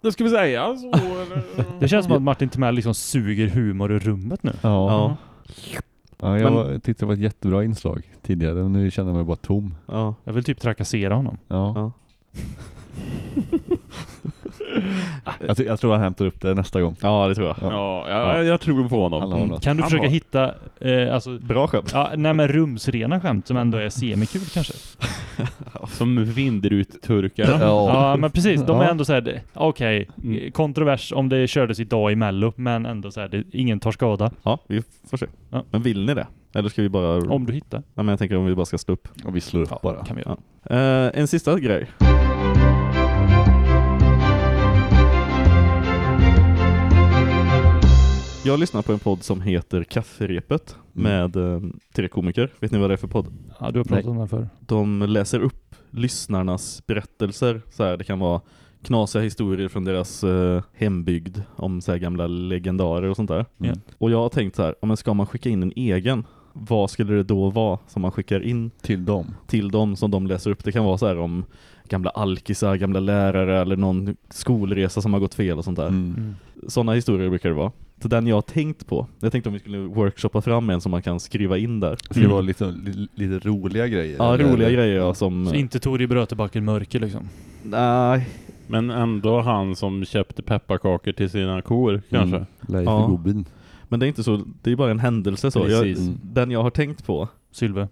Då ska vi säga så eller? Det känns som att Martin Timell liksom suger humor ur rummet nu. Ja. Ja. Ja, jag Men- tyckte det var ett jättebra inslag tidigare nu känner jag mig bara tom. Ja. Jag vill typ trakassera honom. Ja. Ja. Jag, jag tror han hämtar upp det nästa gång. Ja, det tror jag. Ja, jag, jag tror på honom. Något. Kan du Han försöka har- hitta, eh, alltså, Bra skämt. ja, nej men rumsrena skämt som ändå är semikul kanske? Som vindrutturkarna. Ja, men precis. De är Ja. ändå såhär, okej, Mm. kontrovers om det kördes idag i Mello, men ändå såhär, det, ingen tar skada. Ja, vi får se. Ja. Men vill ni det? Eller ska vi bara... Om du hittar. Ja, men jag tänker om vi bara ska slå upp. Och vi slår upp Ja, bara. kan vi göra. Eh, en sista grej. Jag lyssnar på en podd som heter Kafferepet med eh, tre komiker. Vet ni vad det är för podd? Ja, du har pratat om den förr. De läser upp lyssnarnas berättelser. Så här, det kan vara knasiga historier från deras eh, hembygd om så här gamla legendarer och sånt där. Ja. Och jag har tänkt så här, men ska man skicka in en egen? Vad skulle det då vara som man skickar in Till dem. till dem som de läser upp? Det kan vara så här om gamla alkisar, gamla lärare eller någon skolresa som har gått fel och sånt där. Mm. Mm. Sådana historier brukar det vara. Så den jag har tänkt på, jag tänkte om vi skulle workshoppa fram en som man kan skriva in där. Det vara lite, li, lite roliga grejer. Ja, eller? roliga grejer ja, som... Så inte Tori Brötebacken Mörker liksom. Nej, Men ändå han som köpte pepparkakor till sina kor kanske. Mm. Leif Ja. Gubben. men det är inte så, det är bara en händelse så. Jag, Precis. Mm. den jag har tänkt på, Sylve.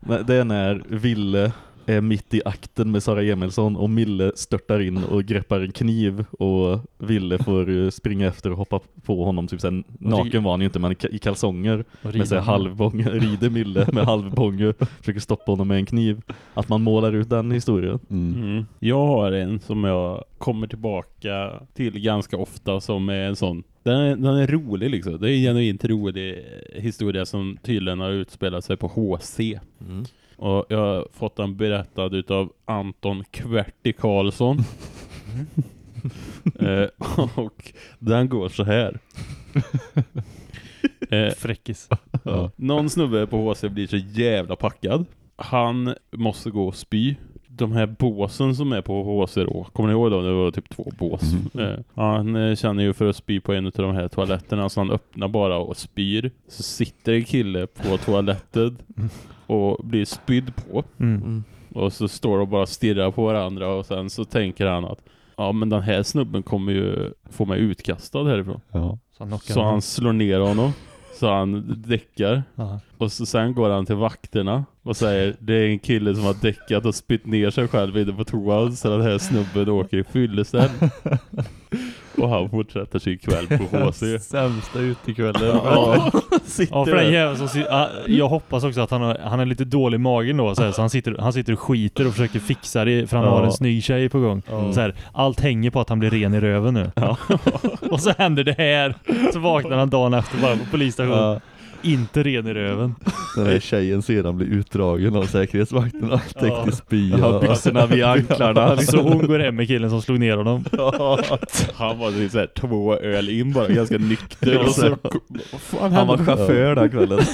men det är när Ville är mitt i akten med Sara Emilsson och Mille störtar in och greppar en kniv och Ville får eh, springa efter och hoppa på honom typ sen naken var han ju inte men i ka- i kalsonger med sig rider. halvbånge, rider Mille med halvbånge försöker stoppa honom med en kniv att man målar ut den historien Mm. Mm. Jag har en som jag kommer tillbaka till ganska ofta som är en sån den är, den är rolig liksom. Det är en genuint rolig historia som tydligen har utspelat sig på HC. mm. Och jag har fått den berättad utav Anton Kverti Karlsson. eh, och den går så här. eh, Fräckis. Ja. Någon snubbe på HC blir så jävla packad. Han måste gå och spy. De här båsen som är på HC då, kommer ni ihåg då? Det var typ två bås. Eh, han eh, känner ju för att spy på en av de här toaletterna så han öppnar bara och spyr. Så sitter en kille på toaletten och blir spydd på. Mm. Mm. Och så står de och bara stirrar på varandra och sen så tänker han att ja men den här snubben kommer ju få mig utkastad härifrån. Ja. Så han Så han slår ner honom. Så han däckar. Ja. Och så sen går han till vakterna och säger det är en kille som har däckat och spytt ner sig själv inne på toan så den här snubben åker i fyllecell. och han fortsätter sin kväll på HC. Sämsta utekvällen. Ja, Ja, sitter för den jäveln som si- ah, Jag hoppas också att han har, han är lite dålig i magen då så, här, så han, sitter, han sitter och skiter och försöker fixa det för han Ja. har en snygg tjej på gång. Ja. Så här, allt hänger på att han blir ren i röven nu. och så händer det här. Så vaknar han dagen efter bara på polisstationen. Ja. Inte ren i röven. Den här tjejen sedan blir utdragen av säkerhetsvakterna. Täckt i spya. Ja, byxorna vid anklarna Så hon går hem med killen som slog ner honom. Han var typ så här två öl in bara, ganska nykter. Och så, vad fan Han var chaufför den kvällen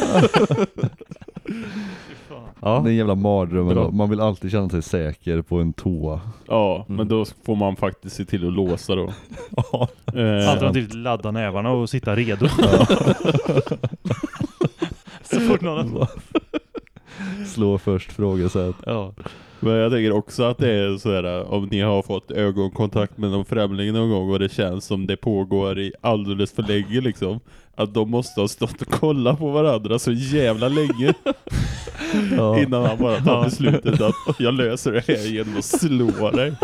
Ja. Det är en jävla mardröm. Bra. ändå. Man vill alltid känna sig säker på en toa. Ja, Mm. men då får man faktiskt se till att låsa då. Ja. Eh, Alternativt ladda nävarna och sitta redo. så fort någon... Slå först, frågasätt. Ja. Men jag tänker också att det är så här om ni har fått ögonkontakt med någon främling någon gång och det känns som det pågår i alldeles för länge liksom. Att de måste ha stått och kollat på varandra så jävla länge Ja. innan han bara tar beslutet att jag löser det här genom att slå dig.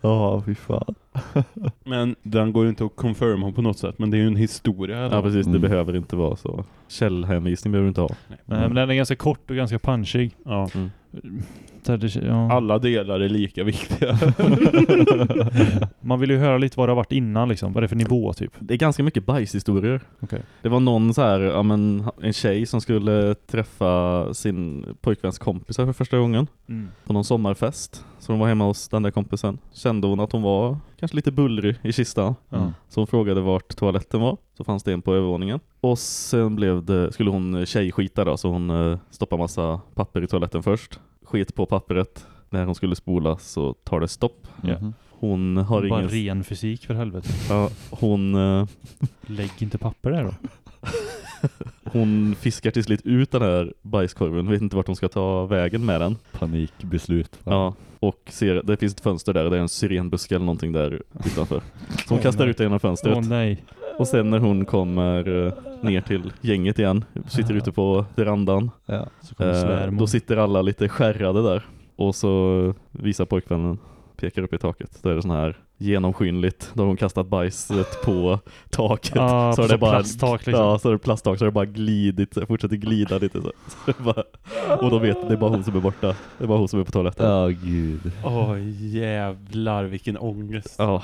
Ja, fy fan. Men den går ju inte att confirma på något sätt, men det är ju en historia. Ja precis, det Mm. behöver inte vara så Källhänvisning behöver du inte ha Nej, men den är ganska kort och ganska punchig. Ja. Mm. Ja. Alla delar är lika viktiga. Man vill ju höra lite vad det har varit innan liksom. Vad är det för nivå typ? Det är ganska mycket bajshistorier Okej. Det var någon så här, ja men en tjej som skulle träffa sin pojkväns kompisar för första gången Mm. på någon sommarfest. Så hon var hemma hos den där kompisen. Kände hon att hon var kanske lite bullrig i kistan. Ja. Så hon frågade vart toaletten var. Så fanns det en på övervåningen. Och sen blev det, skulle hon tjejskita då. Så hon eh, stoppade massa papper i toaletten först. Skit på pappret. När hon skulle spola så tar det stopp. Ja. Mhm. Hon har Bara ingen... ren fysik för helvete. Ja, hon... eh, Lägg inte papper där då. Hon fiskar till slut ut den här bajskorven, vet inte vart hon ska ta vägen med den. Panikbeslut. Ja, och ser, det finns ett fönster där, det är en syrenbuske eller någonting där utanför. Så hon Åh, kastar nej. ut det genom fönstret. Åh nej. Och sen när hon kommer eh, ner till gänget igen, sitter ute på verandan, Ja, eh, då sitter alla lite skärrade där. Och så visar pojkvännen, pekar upp i taket, då är det sån här genomskinligt, då har hon kastat bajset på taket. Ah, så så det bara, plasttak liksom. Ja, så är det plasttak så är det bara glidit, fortsätter glida lite så. så bara, och då vet det är bara hon som är borta. Det är bara hon som är på toaletten. Ja, gud. Åh jävlar vilken ångest. Ja.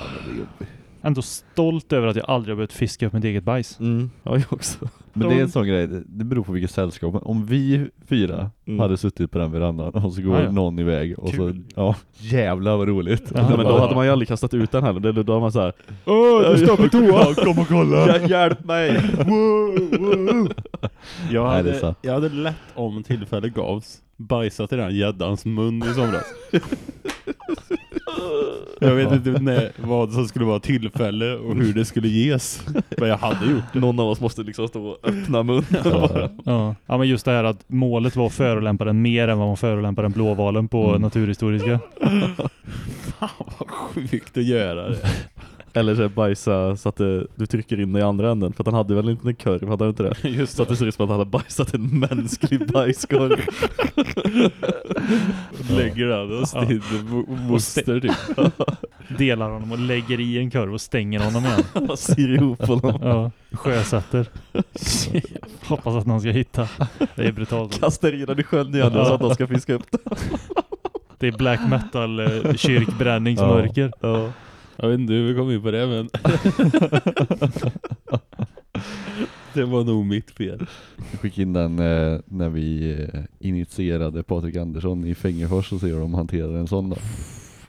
Ändå stolt över att jag aldrig har behövt fiska upp mitt eget bajs. Mm, ja, jag också. Men det är en sån grej, det- beror på vilket sällskap. Om vi fyra Mm. hade suttit på den verandan och så går Ah, ja. någon iväg och Kul. så, ja, jävlar vad roligt. Ja, Nej, men då Bara- hade man ju aldrig kastat ut den heller. Då har man såhär Åh, du står på toa! Kom och kolla! Hjälp mig! Jag Nej, hade, sant. jag hade lätt om tillfälle gavs bajsat i den gäddans mun i somras. jag vet inte när, vad som skulle vara tillfälle och hur det skulle ges. Men jag hade gjort det. Någon av oss måste liksom stå och öppna munnen. Ja. ja, men just det här att målet var att förolämpa den mer än vad man förolämpar den blåvalen på Mm. Naturhistoriska. Fan vad sjukt att göra det. Eller så bajsa så att det, du trycker in det i andra änden. För att han hade väl inte en kurv, hade han inte det? Just Så att det ser ut som att han hade bajsat en mänsklig bajskorv. Lägger den och stiger moster typ. Delar honom och lägger i en kurv och stänger honom igen. Han syr ihop honom. Ja, sjösätter. Hoppas att någon ska hitta. Det är brutalt. Kastar i den i sjön igen så att de ska fiska upp det. Det är black metal eh, kyrkbränning som Ja. Ja. Jag vet inte hur vi kom in på det men... det var nog mitt fel. Jag skickade in den eh, när vi eh, initierade Patrik Andersson i Fängefors och ser hur de hanterar en sån då.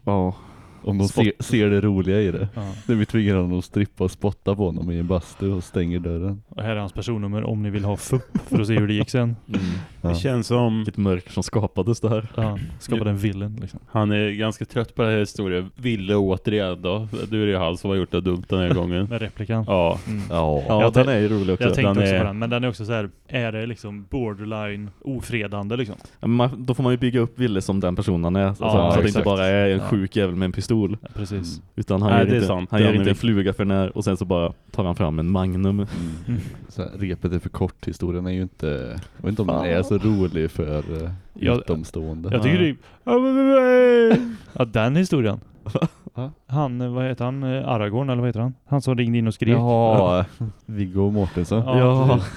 Ja. Om de Spott. ser, ser det roliga i det. Ja. När vi tvingar honom att strippa och spotta på honom i en bastu och stänger dörren. Och här är hans personnummer om ni vill ha FUP för att se hur det gick sen. Mm. Ja. Det känns som Vilket mörker som skapades där. Ja, skapade en villain liksom. han är ganska trött på den här historien. Ville återigen då. Nu är det han som har gjort det dumt den här gången. Med replikan. Ja. Mm. Ja. Ja, den är ju rolig också. Jag tänkte Den också är- på den, men den är också så här, är det liksom borderline ofredande liksom? Ja, men man, då får man ju bygga upp Ville som den personen är. Alltså, Ja, så att det inte bara är en Ja. sjuk jävel med en pistol. Ja, precis. Utan han Nej, gör inte, sant. han gör är inte en fluga för när och sen så bara tar han fram en magnum. Mm. Så här, repet är för kort, historien är ju inte, jag vet inte om den är så rolig för uh, Jag- utomstående. Jag tycker det är... Ja, den historien. Han, eh, vad heter han? Eh, Aragorn, eller vad heter han? Han som ringde in och skrek. Jaha, Viggo Mortensen. Ja, Ja.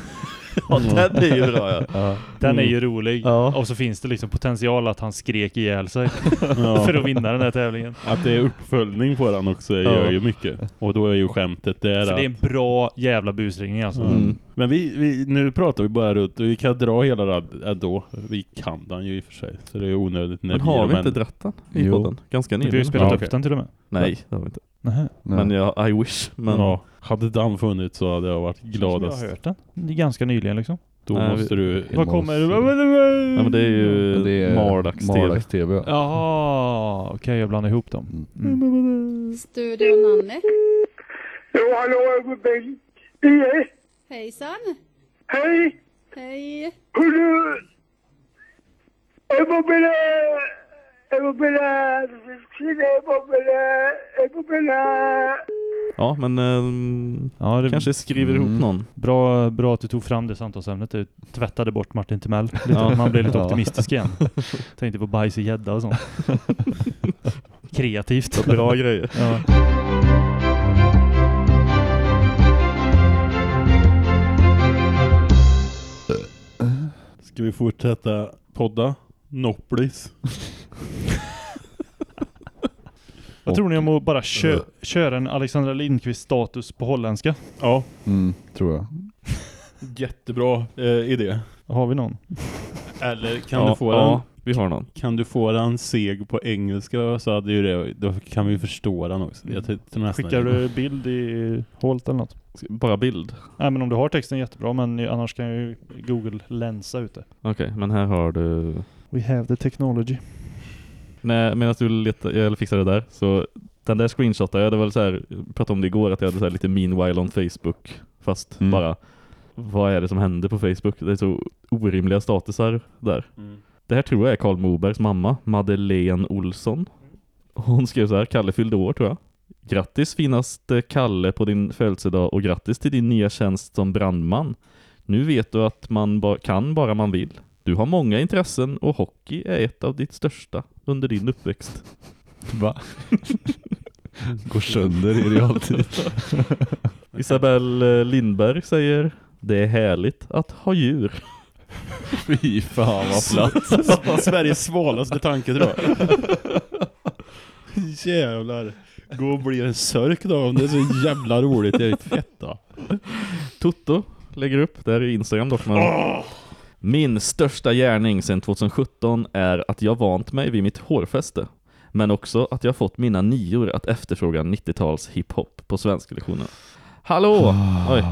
Ja, den är ju bra ja. Ja. Den är ju rolig. Ja. Och så finns det liksom potential att han skrek ihjäl sig Ja. för att vinna den här tävlingen. Att det är uppföljning på den också gör ju mycket. Och då är ju skämtet där. För det är att- en bra jävla busringning alltså. Mm. Men vi, vi, nu pratar vi bara runt och vi kan dra hela den ändå. Vi kan den ju i och för sig. Så det är onödigt när Men har vi inte dratt den i Jo. podden? Ganska Vi har ju nyligen. spelat Ja, upp den till och med. Nej, det har vi inte. Nähä. Nej. Men jag, I wish. Men Ja, hade den funnits så hade jag varit gladast. Jag har hört den. Det är ganska nyligen liksom. Då Nej, måste du... Vad kommer måste- Nej, men det är ju det är Mardags TV. Mardags TV. Jaha, okej jag blandar ihop dem. Mm. Studio Nanne. Ja, hallå, jag är Bengt. Igen. Hejsan. Hej! Hej. Hörru! Jag var bara... Jag var bara... Jag var bara... Jag var bara... Ja, men ehm, Ja, det kanske skriver ihop Mm. någon. Bra, bra att du tog fram det samtalsämnet. Du tvättade bort Martin Timell. Lite, Ja. Man blev lite Ja. optimistisk igen. Tänkte på bajs i gädda och sånt. Kreativt. Bra grejer. Ja. Ska vi fortsätta podda? Nopplis. Vad tror ni om att bara kö köra en Alexandra Lindqvist status på holländska? Ja, Mm, tror jag. jättebra eh, idé. Har vi någon? Eller kan ja, du få ja, den... vi har någon. Kan du få den seg på engelska så hade ju det, då kan vi förstå den också. Jag Skickar du bild i Holt eller något? Bara bild. Nej men om du har texten jättebra men annars kan ju Google länsa ut det. Okej, men här har du... We have the technology. Nej, medan du letar, eller fixar det där så Den där screenshotade jag, det var väl så här, jag pratade om det igår, att jag hade så här lite meanwhile on Facebook. Fast Mm. bara, vad är det som händer på Facebook? Det är så orimliga statusar där. Mm. Det här tror jag är Karl Mobergs mamma, Madeleine Olsson. Hon skrev så här, Kalle fyllde år tror jag. Grattis finaste Kalle på din födelsedag och grattis till din nya tjänst som brandman. Nu vet du att man ba- kan bara man vill. Du har många intressen och hockey är ett av ditt största under din uppväxt. Va? Går sönder i realtid. Isabelle Lindberg säger Det är härligt att ha djur. Fy fan vad platt. Sveriges svalaste tanke tror jag. Jävlar. Gå och bli en sörk då om det är så jävla roligt. Jag är ett fetta. Toto lägger upp, det här är Instagram dock men Min största gärning sedan 2017 är att jag vant mig vid mitt hårfäste. Men också att jag fått mina nior att efterfråga 90-tals hiphop på svensklektionen. Hallå! Oj.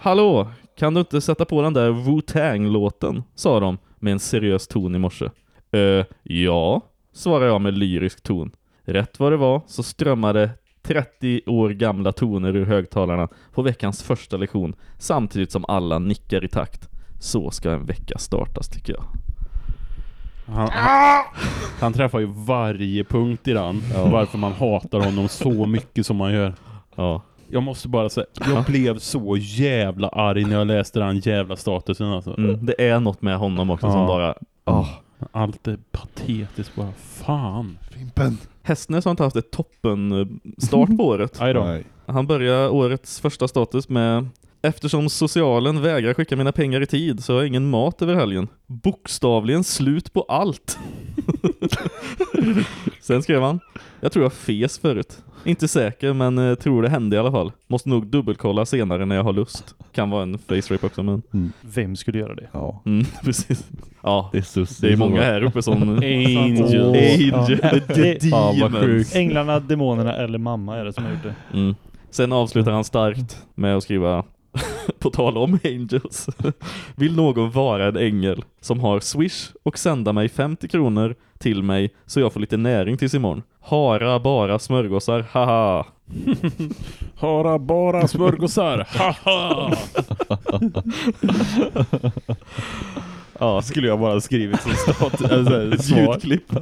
Hallå! Kan du inte sätta på den där Wu-Tang-låten? Sa de med en seriös ton i morse. Eh, ja, svarar jag med lyrisk ton. Rätt vad det var så strömmade 30 år gamla toner ur högtalarna på veckans första lektion samtidigt som alla nickar i takt. Så ska en vecka startas tycker jag. Han, han, han träffar ju varje punkt i den. Ja. Varför man hatar honom så mycket som man gör. Ja. Jag måste bara säga, jag blev så jävla arg när jag läste den jävla statusen alltså. Mm, det är något med honom också som Ja. bara... åh. Allt är patetiskt bara. Fan. Fimpen. Hästnäs har inte haft ett toppen eh, start på året. Han börjar årets första status med Eftersom socialen vägrar skicka mina pengar i tid så har jag ingen mat över helgen. Bokstavligen slut på allt. Sen skrev han Jag tror jag fes förut. Inte säker men eh, tror det hände i alla fall. Måste nog dubbelkolla senare när jag har lust. Kan vara en face rape också men... Vem skulle göra det? Ja. Mm, precis. Ja, Det är, sus, det är många här uppe som... Angels. Angel. Ja. The Ja, demons. Änglarna, demonerna eller mamma är det som har gjort det. Mm. Sen avslutar han starkt med att skriva På tal om angels Vill någon vara en ängel som har swish och sända mig 50 kronor till mig så jag får lite näring tills imorgon. Hara bara smörgåsar, haha. Hara bara smörgåsar. Haha! Ja, Skulle jag bara skrivit som stat. Alltså, ljudklipp.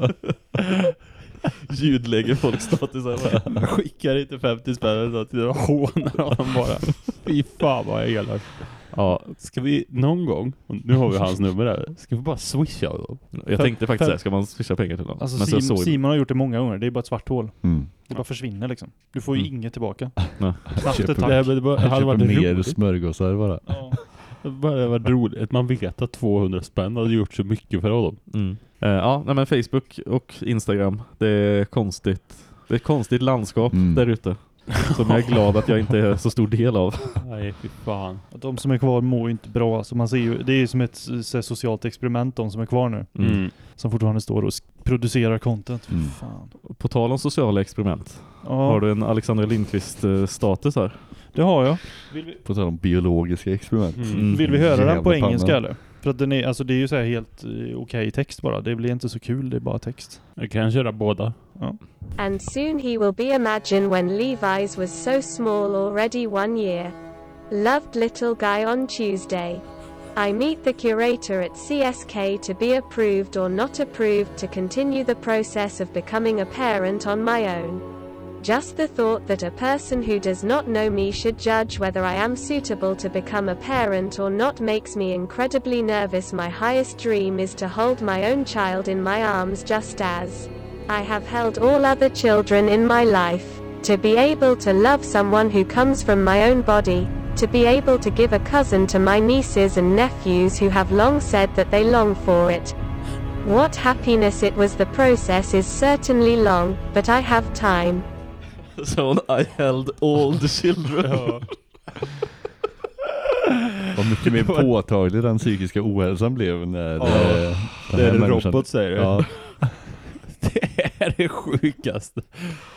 Ljudlägger folk statusar. Jag skickar inte 50 spänn så att jag hånar honom bara. Fy fan vad jag elak. Ja, Ska vi någon gång, nu har vi hans nummer där, ska vi bara swisha dem? jag tänkte faktiskt säga, ska man swisha pengar till någon? Alltså Men så Sim, såg Simon har gjort det många gånger, det är bara ett svart hål. Mm. Det bara försvinner liksom. Du får ju Mm. inget tillbaka. Nej. Knappt ett Köper- tack. Det, men det bara, Jag hade varit mer roligt. smörgåsar bara. Ja. Det bara varit roligt. Man vet att 200 spänn hade gjort så mycket för honom. Mm. Eh, ja, nej, men Facebook och Instagram, det är konstigt. Det är ett konstigt landskap Mm. där ute. Som jag är glad att jag inte är så stor del av. Nej, fy fan. De som är kvar mår inte bra. Alltså man ser ju, det är ju som ett så här, socialt experiment de som är kvar nu. Mm. Mm. Som fortfarande står och producerar content. Mm. Fan. På tal om sociala experiment. Ja, Har du en Alexandra Lindqvist-status här? Det har jag. På tal om biologiska experiment. Mm. Vill vi höra den på Jävla engelska eller? För att den är, alltså det är ju så här helt eh, okej text bara. Det blir inte så kul, det är bara text. Jag kan köra båda. And soon he will be imagine when Levi's was so small already one year. Loved little guy on Tuesday. I meet the curator at CSK to be approved or not approved to continue the process of becoming a parent on my own. Just the thought that a person who does not know me should judge whether I am suitable to become a parent or not makes me incredibly nervous. My highest dream is to hold my own child in my arms just as I have held all other children in my life. To be able to love someone who comes from my own body. To be able to give a cousin to my nieces and nephews who have long said that they long for it. What happiness it was the process is certainly long, but I have time. So I held all the children. Vad mycket mer påtaglig den psykiska ohälsan blev när Ja, den det är en människan- robot, säger du. Ja, Det är det sjukaste.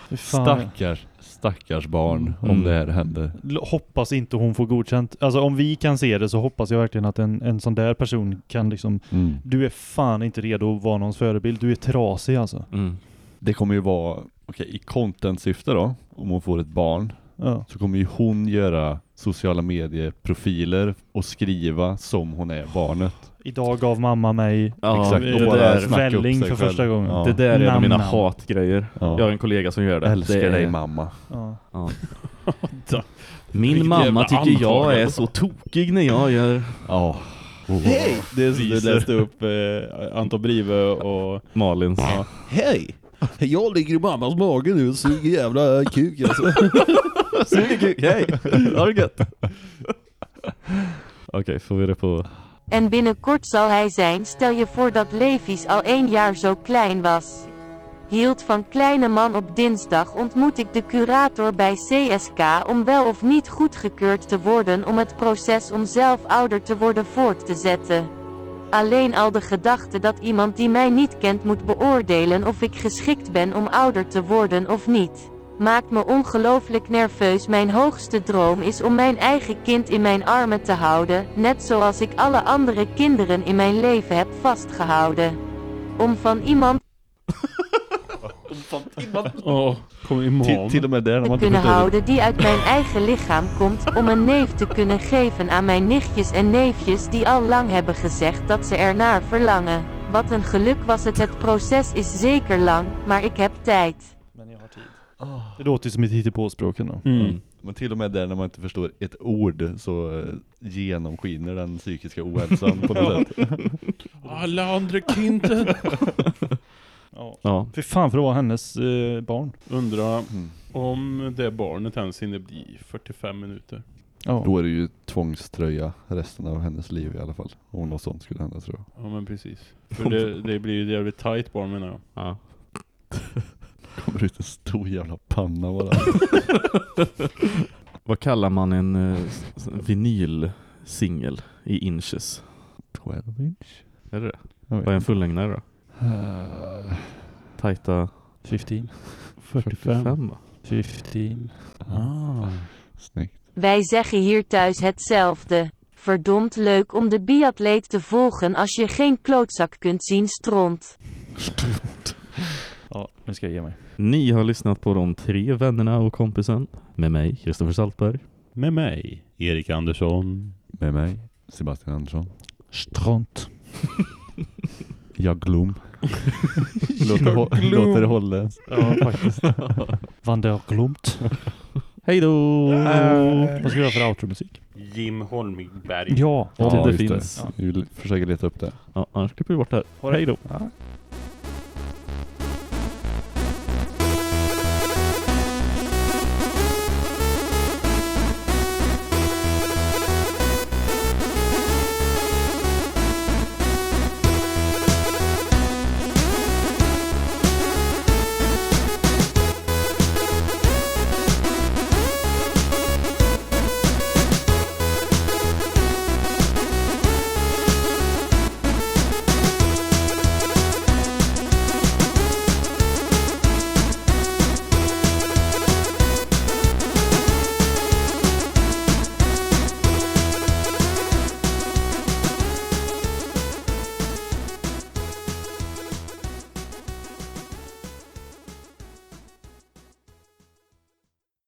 Fan. stackars, stackars barn om Mm. det här händer. Hoppas inte hon får godkänt. Alltså om vi kan se det så hoppas jag verkligen att en, en sån där person kan liksom Mm. Du är fan inte redo att vara någons förebild. Du är trasig alltså. Mm. Det kommer ju vara Okej, i content-syfte då, om hon får ett barn, Ja. så kommer ju hon göra sociala medieprofiler och skriva som hon är barnet. Idag gav mamma mig Ja, Exakt, det och där- snacka upp välling sig för själv. första gången. Ja. Det där är en av mina namn. hatgrejer. Ja. Jag har en kollega som gör det. Älskar det är... dig mamma. Ja. Ja. Min mamma tycker jag är så tokig när jag gör Ja. Hej! Det är som du läste upp eh, Anton Brive och... Malins. Ja. Hej! Jag ligger i mammas mage nu och suger jävla kuk alltså. Suger kuk, hej! Ha det gött! Okej, får vi det på... En binnenkort zal hij zijn. Stel je voor dat Levi's al één jaar zo klein was. Hield van kleine man op dinsdag ontmoet ik de curator bij CSK om wel of niet goedgekeurd te worden om het proces om zelf ouder te worden voort te zetten. Alleen al de gedachte dat iemand die mij niet kent moet beoordelen of ik geschikt ben om ouder te worden of niet. Maakt me ongelooflijk nerveus. Mijn hoogste droom is om mijn eigen kind in mijn armen te houden, net zoals ik alle andere kinderen in mijn leven heb vastgehouden. Om van iemand Kom imorgon. till och med där när te kunnen houden die uit mijn eigen lichaam komt, om een neef te kunnen geven aan mijn nichtjes en neefjes die al lang hebben gezegd dat ze ernaar verlangen. Wat een geluk was het, het proces is zeker lang, maar ik heb tijd. Men jag har tid. Det låter som ett hittepåspråk ändå. Mm. Men till och med där när man inte förstår ett ord så eh, genomskiner den psykiska ohälsan på något sätt. Alla andra kinder. Ja. Ja. Fy fan för att vara hennes eh, barn. Undrar Mm. om det barnet ens hinner bli 45 minuter. Ja. Då är det ju tvångströja resten av hennes liv i alla fall. Om något sånt skulle hända tror jag. Ja men precis. För det, det blir ju ett jävligt tight barn menar jag. ja. Kommer ut en stor jävla panna bara. Vad kallar man en uh, vinylsingel i inches? 12 inch? Är det det? Vad är en fullängdare då? Eh, Tajta 15. 45 va? 15. Ah. Snyggt. Wij zeggen hier thuis hetzelfde. Verdomd leuk om de biatleet te volgen als je geen klootzak kunt zien stront. Ja, nu ska jag ge mig. Ni har lyssnat på de tre vännerna och kompisen. Med mig, Kristoffer Saltberg. Med mig, Erik Andersson. Med mig, Sebastian Andersson. Stront. Jag Glom. Låter, Glom. låter holländskt. Ja, faktiskt. Van der Glomt. Hej då! Vad ska vi göra för outro-musik? Jim Holmberg. Ja, Ja, Ja, det just finns. det. Vi försöker leta upp det. Ja, annars klipper vi bort det här. Hej då! Ja.